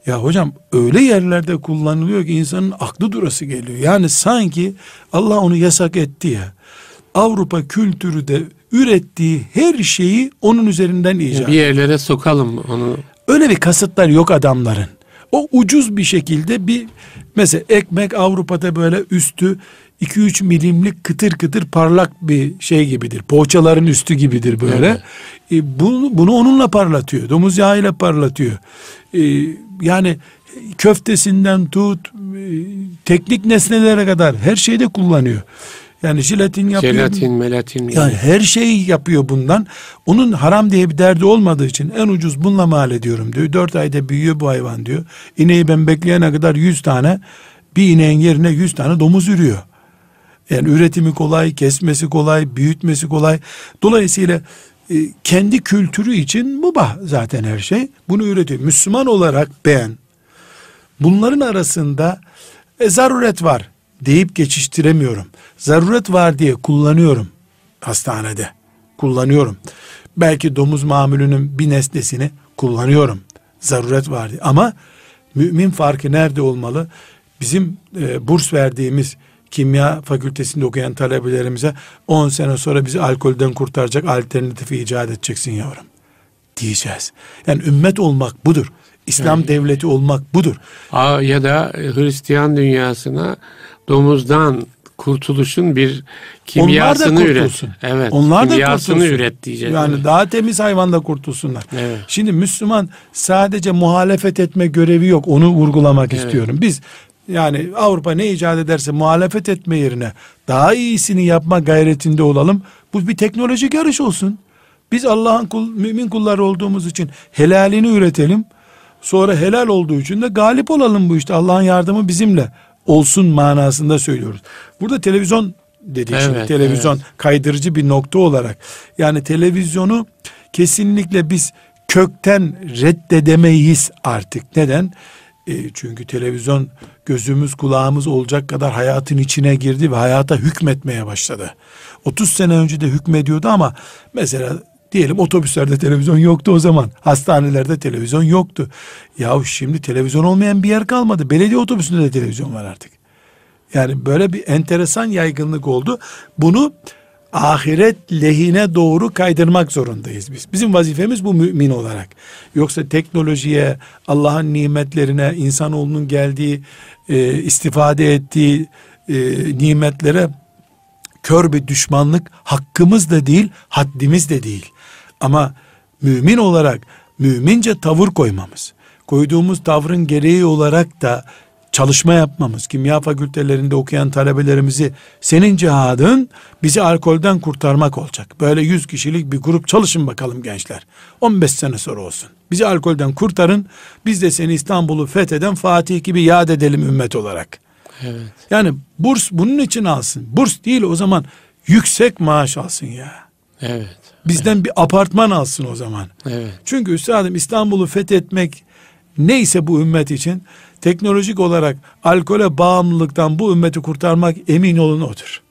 Ya hocam öyle yerlerde kullanılıyor ki insanın aklı durası geliyor. Yani sanki Allah onu yasak etti ya. Avrupa kültürü de ürettiği her şeyi onun üzerinden icat. Bir yerlere sokalım onu. Öyle bir kasıtlar yok adamların. O ucuz bir şekilde bir mesela ekmek Avrupa'da böyle üstü 2-3 milimlik kıtır kıtır parlak bir şey gibidir. Poğaçaların üstü gibidir böyle. Evet. E, bunu, bunu onunla parlatıyor. Domuz yağıyla parlatıyor. E, yani köftesinden tut e, teknik nesnelere kadar her şeyde kullanıyor. Yani jelatin yapıyor. Jelatin, melatin. Yani her şeyi yapıyor bundan. Onun haram diye bir derdi olmadığı için en ucuz bununla mal ediyorum diyor. Dört ayda büyüyor bu hayvan diyor. İneği ben bekleyene kadar yüz tane bir ineğin yerine yüz tane domuz ürüyor. Yani üretimi kolay, kesmesi kolay, büyütmesi kolay. Dolayısıyla e, kendi kültürü için mubah zaten her şey. Bunu üretiyor. Müslüman olarak ben bunların arasında e, zaruret var deyip geçiştiremiyorum. Zaruret var diye kullanıyorum hastanede. Kullanıyorum. Belki domuz mamulünün bir nesnesini kullanıyorum. Zaruret var diye. Ama mümin farkı nerede olmalı? Bizim e, burs verdiğimiz kimya fakültesinde okuyan talebelerimize 10 sene sonra bizi alkolden kurtaracak alternatifi icat edeceksin yavrum diyeceğiz. Yani ümmet olmak budur. İslam yani, devleti olmak budur. Ya da Hristiyan dünyasına domuzdan kurtuluşun bir kimyasını üret. Evet. Onlar kimyasını da kurtulsun. üret diyeceğiz. Yani evet. daha temiz hayvanda kurtulsunlar. Evet. Şimdi Müslüman sadece muhalefet etme görevi yok. Onu vurgulamak evet. istiyorum. Biz yani Avrupa ne icat ederse muhalefet etme yerine daha iyisini yapma gayretinde olalım. Bu bir teknolojik yarış olsun. Biz Allah'ın kul, mümin kulları olduğumuz için helalini üretelim. Sonra helal olduğu için de galip olalım bu işte. Allah'ın yardımı bizimle olsun manasında söylüyoruz. Burada televizyon dedik evet, şimdi. Televizyon evet. kaydırıcı bir nokta olarak. Yani televizyonu kesinlikle biz kökten reddedemeyiz artık. Neden? E, çünkü televizyon gözümüz kulağımız olacak kadar hayatın içine girdi ve hayata hükmetmeye başladı. 30 sene önce de hükmediyordu ama mesela diyelim otobüslerde televizyon yoktu o zaman. Hastanelerde televizyon yoktu. Yahu şimdi televizyon olmayan bir yer kalmadı. Belediye otobüsünde de televizyon var artık. Yani böyle bir enteresan yaygınlık oldu. Bunu ahiret lehine doğru kaydırmak zorundayız biz. Bizim vazifemiz bu mümin olarak. Yoksa teknolojiye, Allah'ın nimetlerine, insanoğlunun geldiği, e, istifade ettiği e, nimetlere kör bir düşmanlık hakkımız da değil, haddimiz de değil. Ama mümin olarak mümince tavır koymamız, koyduğumuz tavrın gereği olarak da çalışma yapmamız, kimya fakültelerinde okuyan talebelerimizi senin cihadın bizi alkolden kurtarmak olacak. Böyle yüz kişilik bir grup çalışın bakalım gençler. 15 sene sonra olsun. Bizi alkolden kurtarın. Biz de seni İstanbul'u fetheden Fatih gibi yad edelim ümmet olarak. Evet. Yani burs bunun için alsın. Burs değil o zaman yüksek maaş alsın ya. Evet. Bizden evet. bir apartman alsın o zaman. Evet. Çünkü üstadım İstanbul'u fethetmek neyse bu ümmet için teknolojik olarak alkole bağımlılıktan bu ümmeti kurtarmak emin olun odur.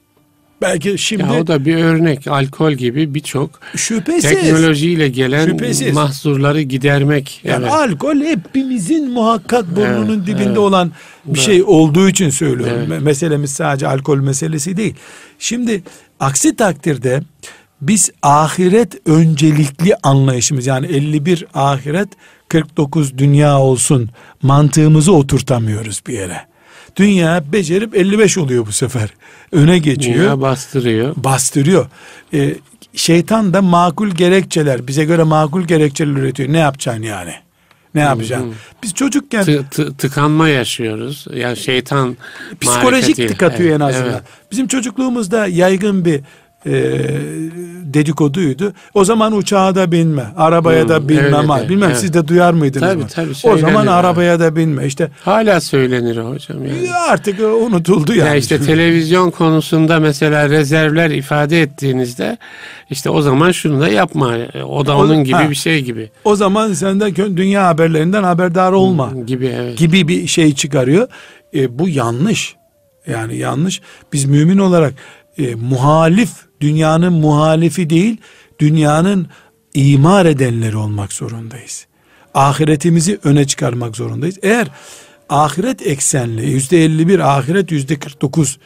Belki şimdi... Ya o da bir örnek. Alkol gibi birçok teknolojiyle gelen şüphesiz. mahzurları gidermek. Yani evet. alkol hepimizin muhakkak burnunun evet, dibinde evet. olan bir evet. şey olduğu için söylüyorum. Evet. Meselemiz sadece alkol meselesi değil. Şimdi aksi takdirde biz ahiret öncelikli anlayışımız yani 51 ahiret 49 dünya olsun mantığımızı oturtamıyoruz bir yere. Dünya becerip 55 oluyor bu sefer. Öne geçiyor. Dünya bastırıyor. Bastırıyor. Ee, şeytan da makul gerekçeler, bize göre makul gerekçeler üretiyor. Ne yapacaksın yani? Ne yapacaksın? Biz çocukken T- t- tıkanma yaşıyoruz. Yani şeytan psikolojik tıkatıyor evet, en azından. Evet. Bizim çocukluğumuzda yaygın bir e, dedikoduydu. O zaman uçağa da binme, arabaya hmm, da binme evet, ama evet, bilmem evet. siz de duyar mıydınız tabii, mı? Tabii, o zaman arabaya da binme. İşte hala söylenir hocam yani. Artık unutuldu yani. Ya işte televizyon konusunda mesela rezervler ifade ettiğinizde işte o zaman şunu da yapma. O da onun gibi ha, bir şey gibi. O zaman sen de dünya haberlerinden haberdar olma. Hmm, gibi evet. Gibi bir şey çıkarıyor. E, bu yanlış. Yani yanlış. Biz mümin olarak e, muhalif dünyanın muhalifi değil, dünyanın imar edenleri olmak zorundayız. Ahiretimizi öne çıkarmak zorundayız. Eğer ahiret eksenli, yüzde 51 ahiret, yüzde 49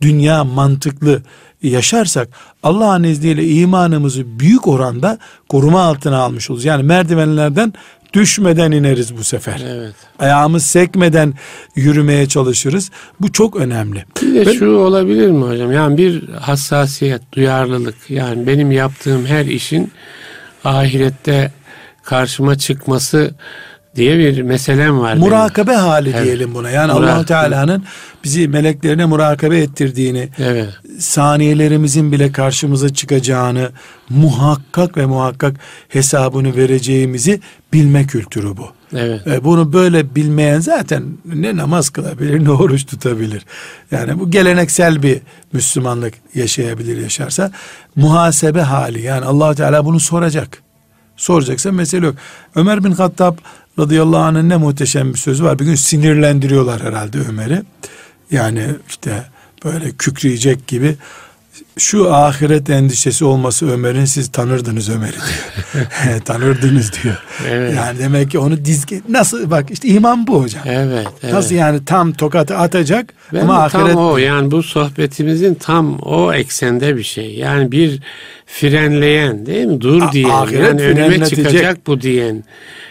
dünya mantıklı yaşarsak Allah'ın izniyle imanımızı büyük oranda koruma altına almış oluruz. Yani merdivenlerden düşmeden ineriz bu sefer. Evet. Ayağımız sekmeden yürümeye çalışırız. Bu çok önemli. Bir de ben, şu olabilir mi hocam? Yani bir hassasiyet, duyarlılık. Yani benim yaptığım her işin ahirette karşıma çıkması diye bir meselem var. Murakabe benim. hali evet. diyelim buna. Yani allah Teala'nın bizi meleklerine murakabe ettirdiğini, evet. saniyelerimizin bile karşımıza çıkacağını, muhakkak ve muhakkak hesabını vereceğimizi bilme kültürü bu. Evet. E, bunu böyle bilmeyen zaten ne namaz kılabilir ne oruç tutabilir. Yani bu geleneksel bir Müslümanlık yaşayabilir yaşarsa muhasebe hali yani allah Teala bunu soracak. Soracaksa mesele yok. Ömer bin Hattab radıyallahu anh'ın ne muhteşem bir sözü var. Bir gün sinirlendiriyorlar herhalde Ömer'i. Yani işte böyle kükreyecek gibi şu ahiret endişesi olması Ömer'in siz tanırdınız Ömer'i diyor. tanırdınız diyor. Evet. Yani demek ki onu dizge nasıl bak işte iman bu hocam. Evet, evet. Nasıl yani tam tokatı atacak ben ama ahiret tam o yani bu sohbetimizin tam o eksende bir şey. Yani bir frenleyen değil mi? Dur A- diyen. Yani önüme çıkacak bu diyen.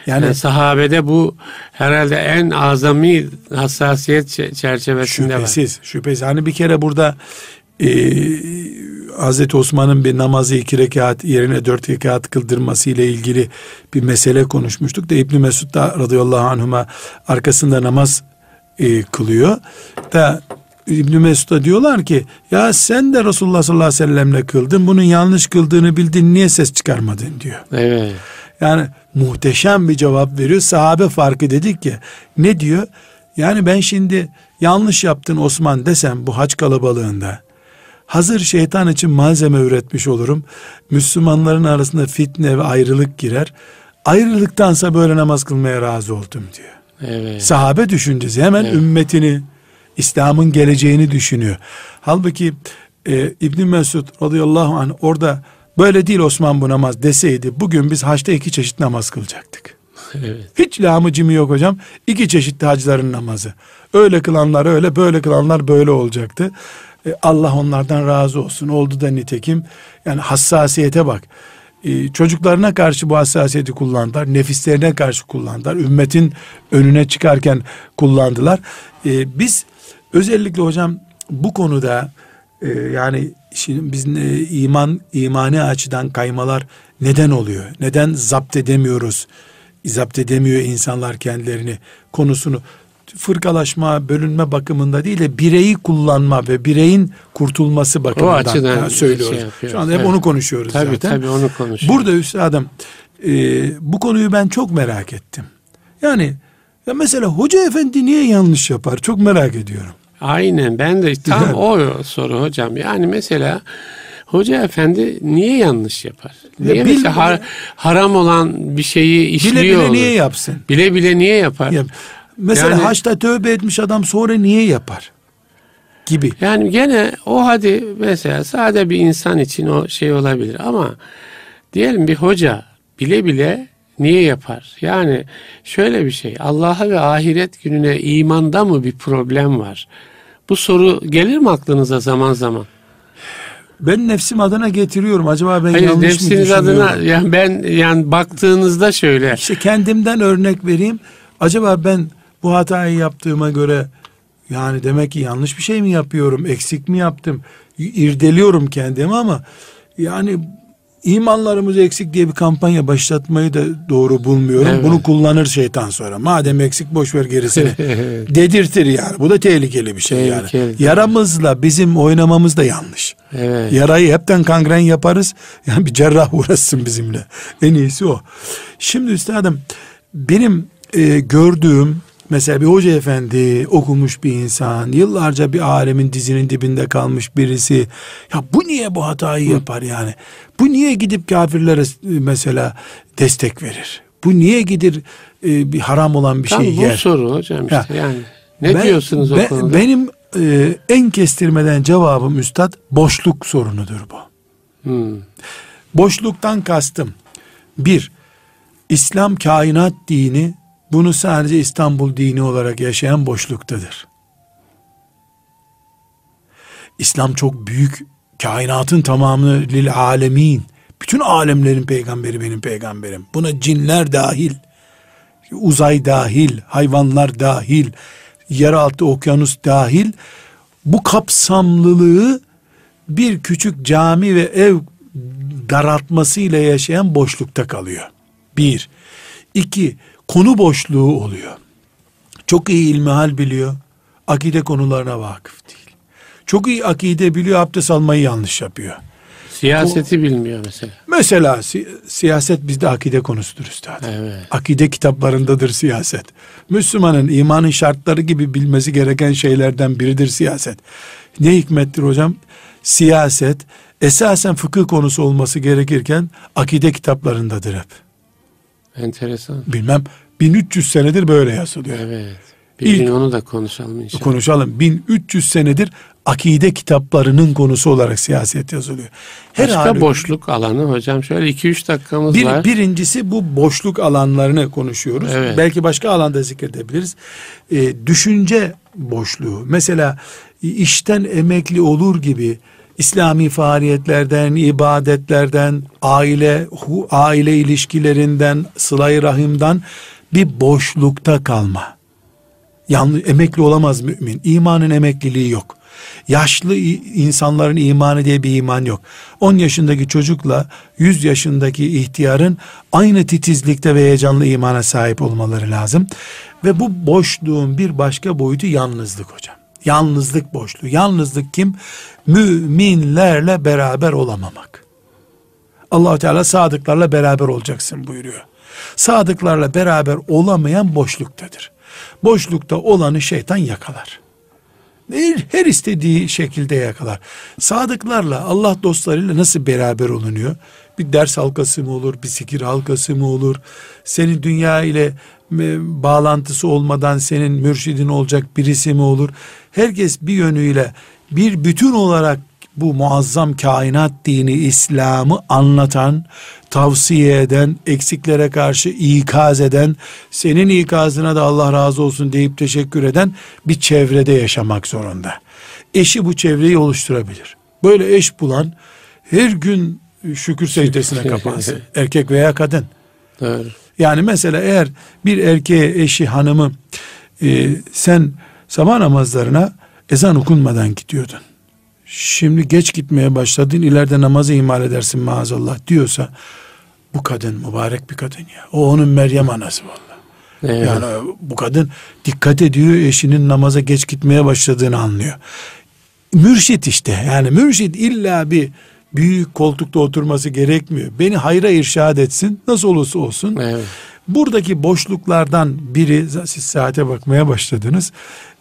Yani, yani sahabede bu herhalde en azami hassasiyet çerçevesinde şüphesiz, var. Şüphesiz. Hani bir kere burada e, Hazreti Osman'ın bir namazı iki rekat yerine dört rekat kıldırması ile ilgili bir mesele konuşmuştuk da İbn Mesud da radıyallahu anhuma arkasında namaz e, kılıyor da İbn Mesud'a diyorlar ki ya sen de Resulullah sallallahu aleyhi ve sellemle kıldın bunun yanlış kıldığını bildin niye ses çıkarmadın diyor. Evet. Yani muhteşem bir cevap veriyor. Sahabe farkı dedik ki ne diyor? Yani ben şimdi yanlış yaptın Osman desem bu haç kalabalığında hazır şeytan için malzeme üretmiş olurum. Müslümanların arasında fitne ve ayrılık girer. Ayrılıktansa böyle namaz kılmaya razı oldum diyor. Evet. Sahabe düşüncesi hemen evet. ümmetini, İslam'ın geleceğini düşünüyor. Halbuki e, İbn Mesud radıyallahu anh orada böyle değil Osman bu namaz deseydi bugün biz haçta iki çeşit namaz kılacaktık. Evet. Hiç lamıcımı yok hocam. İki çeşitli hacıların namazı. Öyle kılanlar öyle, böyle kılanlar böyle olacaktı. E, Allah onlardan razı olsun. Oldu da nitekim. Yani hassasiyete bak. E, çocuklarına karşı bu hassasiyeti kullandılar. Nefislerine karşı kullandılar. Ümmetin önüne çıkarken kullandılar. E, biz özellikle hocam bu konuda yani şimdi biz iman imani açıdan kaymalar neden oluyor? Neden zapt edemiyoruz? Zapt edemiyor insanlar kendilerini konusunu fırkalaşma, bölünme bakımında değil de bireyi kullanma ve bireyin kurtulması bakımından o açıdan söylüyoruz. Şey Şu anda hep evet. onu konuşuyoruz tabii, zaten. Tabii onu konuşuyoruz. Burada üstadım e, bu konuyu ben çok merak ettim. Yani ya mesela hoca efendi niye yanlış yapar? Çok merak ediyorum. Aynen ben de tam o soru hocam. Yani mesela hoca efendi niye yanlış yapar? Niye bil, mesela har, haram olan bir şeyi işliyor Bile bile olur? niye yapsın? Bile bile niye yapar? Yap. Mesela yani, haçta tövbe etmiş adam sonra niye yapar? Gibi. Yani gene o hadi mesela sade bir insan için o şey olabilir ama diyelim bir hoca bile bile niye yapar? Yani şöyle bir şey Allah'a ve ahiret gününe imanda mı bir problem var? Bu soru gelir mi aklınıza zaman zaman? Ben nefsim adına getiriyorum. Acaba ben Hayır, yanlış mı düşünüyorum? adına yani ben yani baktığınızda şöyle. İşte kendimden örnek vereyim. Acaba ben bu hatayı yaptığıma göre yani demek ki yanlış bir şey mi yapıyorum? Eksik mi yaptım? İrdeliyorum kendimi ama yani imanlarımız eksik diye bir kampanya başlatmayı da doğru bulmuyorum. Evet. Bunu kullanır şeytan sonra. Madem eksik boş ver gerisini. Dedirtir yani. Bu da tehlikeli bir şey tehlikeli. yani. Yaramızla bizim oynamamız da yanlış. Evet. Yarayı hepten kangren yaparız. Yani bir cerrah uğraşsın bizimle. En iyisi o. Şimdi üstadım benim e, gördüğüm Mesela bir hoca efendi okumuş bir insan yıllarca bir alemin dizinin dibinde kalmış birisi ya bu niye bu hatayı yapar yani bu niye gidip kafirlere mesela destek verir bu niye gidir e, bir haram olan bir Tam şey yer. bu soru hocam işte ya, yani ne ben, diyorsunuz o ben, konuda? Benim e, en kestirmeden cevabım üstad boşluk sorunudur bu. Hmm. Boşluktan kastım bir İslam kainat dini bunu sadece İstanbul dini olarak yaşayan boşluktadır. İslam çok büyük kainatın tamamını lil alemin. Bütün alemlerin peygamberi benim peygamberim. Buna cinler dahil, uzay dahil, hayvanlar dahil, yeraltı okyanus dahil bu kapsamlılığı bir küçük cami ve ev daraltmasıyla yaşayan boşlukta kalıyor. Bir. İki, konu boşluğu oluyor. Çok iyi ilmihal biliyor. Akide konularına vakıf değil. Çok iyi akide biliyor abdest almayı yanlış yapıyor. Siyaseti o, bilmiyor mesela. Mesela si, siyaset bizde akide konusudur üstad. Evet. Akide kitaplarındadır siyaset. Müslümanın imanın şartları gibi bilmesi gereken şeylerden biridir siyaset. Ne hikmettir hocam? Siyaset esasen fıkıh konusu olması gerekirken akide kitaplarındadır hep. Enteresan. Bilmem 1300 senedir böyle yazılıyor. Evet. Bir İlk, gün onu da konuşalım inşallah. Konuşalım. 1300 senedir akide kitaplarının konusu olarak siyaset yazılıyor. Her Başka halde, boşluk alanı hocam şöyle 2-3 dakikamız bir, var. Birincisi bu boşluk alanlarını konuşuyoruz. Evet. Belki başka alanda zikredebiliriz. Ee, düşünce boşluğu. Mesela işten emekli olur gibi İslami faaliyetlerden, ibadetlerden, aile hu, aile ilişkilerinden, sıla rahimden bir boşlukta kalma. Yanlış emekli olamaz mümin. İmanın emekliliği yok. Yaşlı insanların imanı diye bir iman yok. 10 yaşındaki çocukla 100 yaşındaki ihtiyarın aynı titizlikte ve heyecanlı imana sahip olmaları lazım. Ve bu boşluğun bir başka boyutu yalnızlık hocam. Yalnızlık boşluğu. Yalnızlık kim? Müminlerle beraber olamamak. allah Teala sadıklarla beraber olacaksın buyuruyor. Sadıklarla beraber olamayan boşluktadır. Boşlukta olanı şeytan yakalar. Her, istediği şekilde yakalar. Sadıklarla Allah dostlarıyla nasıl beraber olunuyor? Bir ders halkası mı olur, bir zikir halkası mı olur? Senin dünya ile bağlantısı olmadan senin mürşidin olacak birisi mi olur? Herkes bir yönüyle bir bütün olarak bu muazzam kainat dini İslam'ı anlatan, tavsiye eden, eksiklere karşı ikaz eden, senin ikazına da Allah razı olsun deyip teşekkür eden bir çevrede yaşamak zorunda. Eşi bu çevreyi oluşturabilir. Böyle eş bulan her gün şükür secdesine kapansın. Erkek veya kadın. Doğru. Yani mesela eğer bir erkeğe eşi hanımı e, sen sabah namazlarına ezan okunmadan gidiyordun. Şimdi geç gitmeye başladın ileride namazı ihmal edersin maazallah diyorsa bu kadın mübarek bir kadın ya. O onun Meryem anası valla. Evet. Yani bu kadın dikkat ediyor eşinin namaza geç gitmeye başladığını anlıyor. Mürşit işte yani mürşit illa bir büyük koltukta oturması gerekmiyor. Beni hayra irşad etsin nasıl olursa olsun. Evet. Buradaki boşluklardan biri siz saate bakmaya başladınız.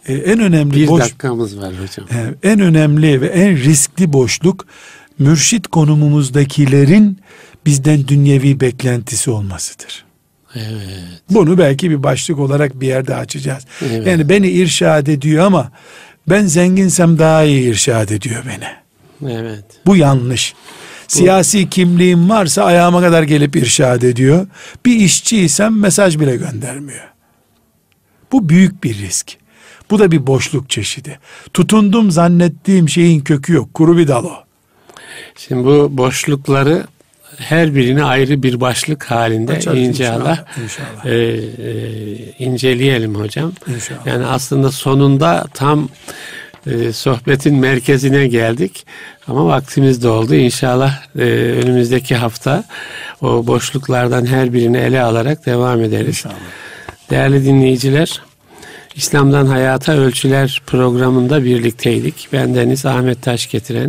Ee, en önemli bir boş, dakikamız var hocam. E, en önemli ve en riskli boşluk mürşit konumumuzdakilerin bizden dünyevi beklentisi olmasıdır. Evet. Bunu belki bir başlık olarak bir yerde açacağız. Evet. Yani beni irşad ediyor ama ben zenginsem daha iyi irşad ediyor beni. Evet. Bu yanlış. Siyasi kimliğim varsa ayağıma kadar gelip irşad ediyor. Bir işçiysem mesaj bile göndermiyor. Bu büyük bir risk. Bu da bir boşluk çeşidi. Tutundum zannettiğim şeyin kökü yok. Kuru bir dal o. Şimdi bu boşlukları her birini ayrı bir başlık halinde Açarız inşallah, inşallah. E, e, inceleyelim hocam. İnşallah. Yani aslında sonunda tam e, sohbetin merkezine geldik ama vaktimiz doldu. İnşallah e, önümüzdeki hafta o boşluklardan her birini ele alarak devam ederiz. İnşallah. Değerli dinleyiciler, İslam'dan Hayata Ölçüler programında birlikteydik. Ben Deniz Ahmet Taş getiren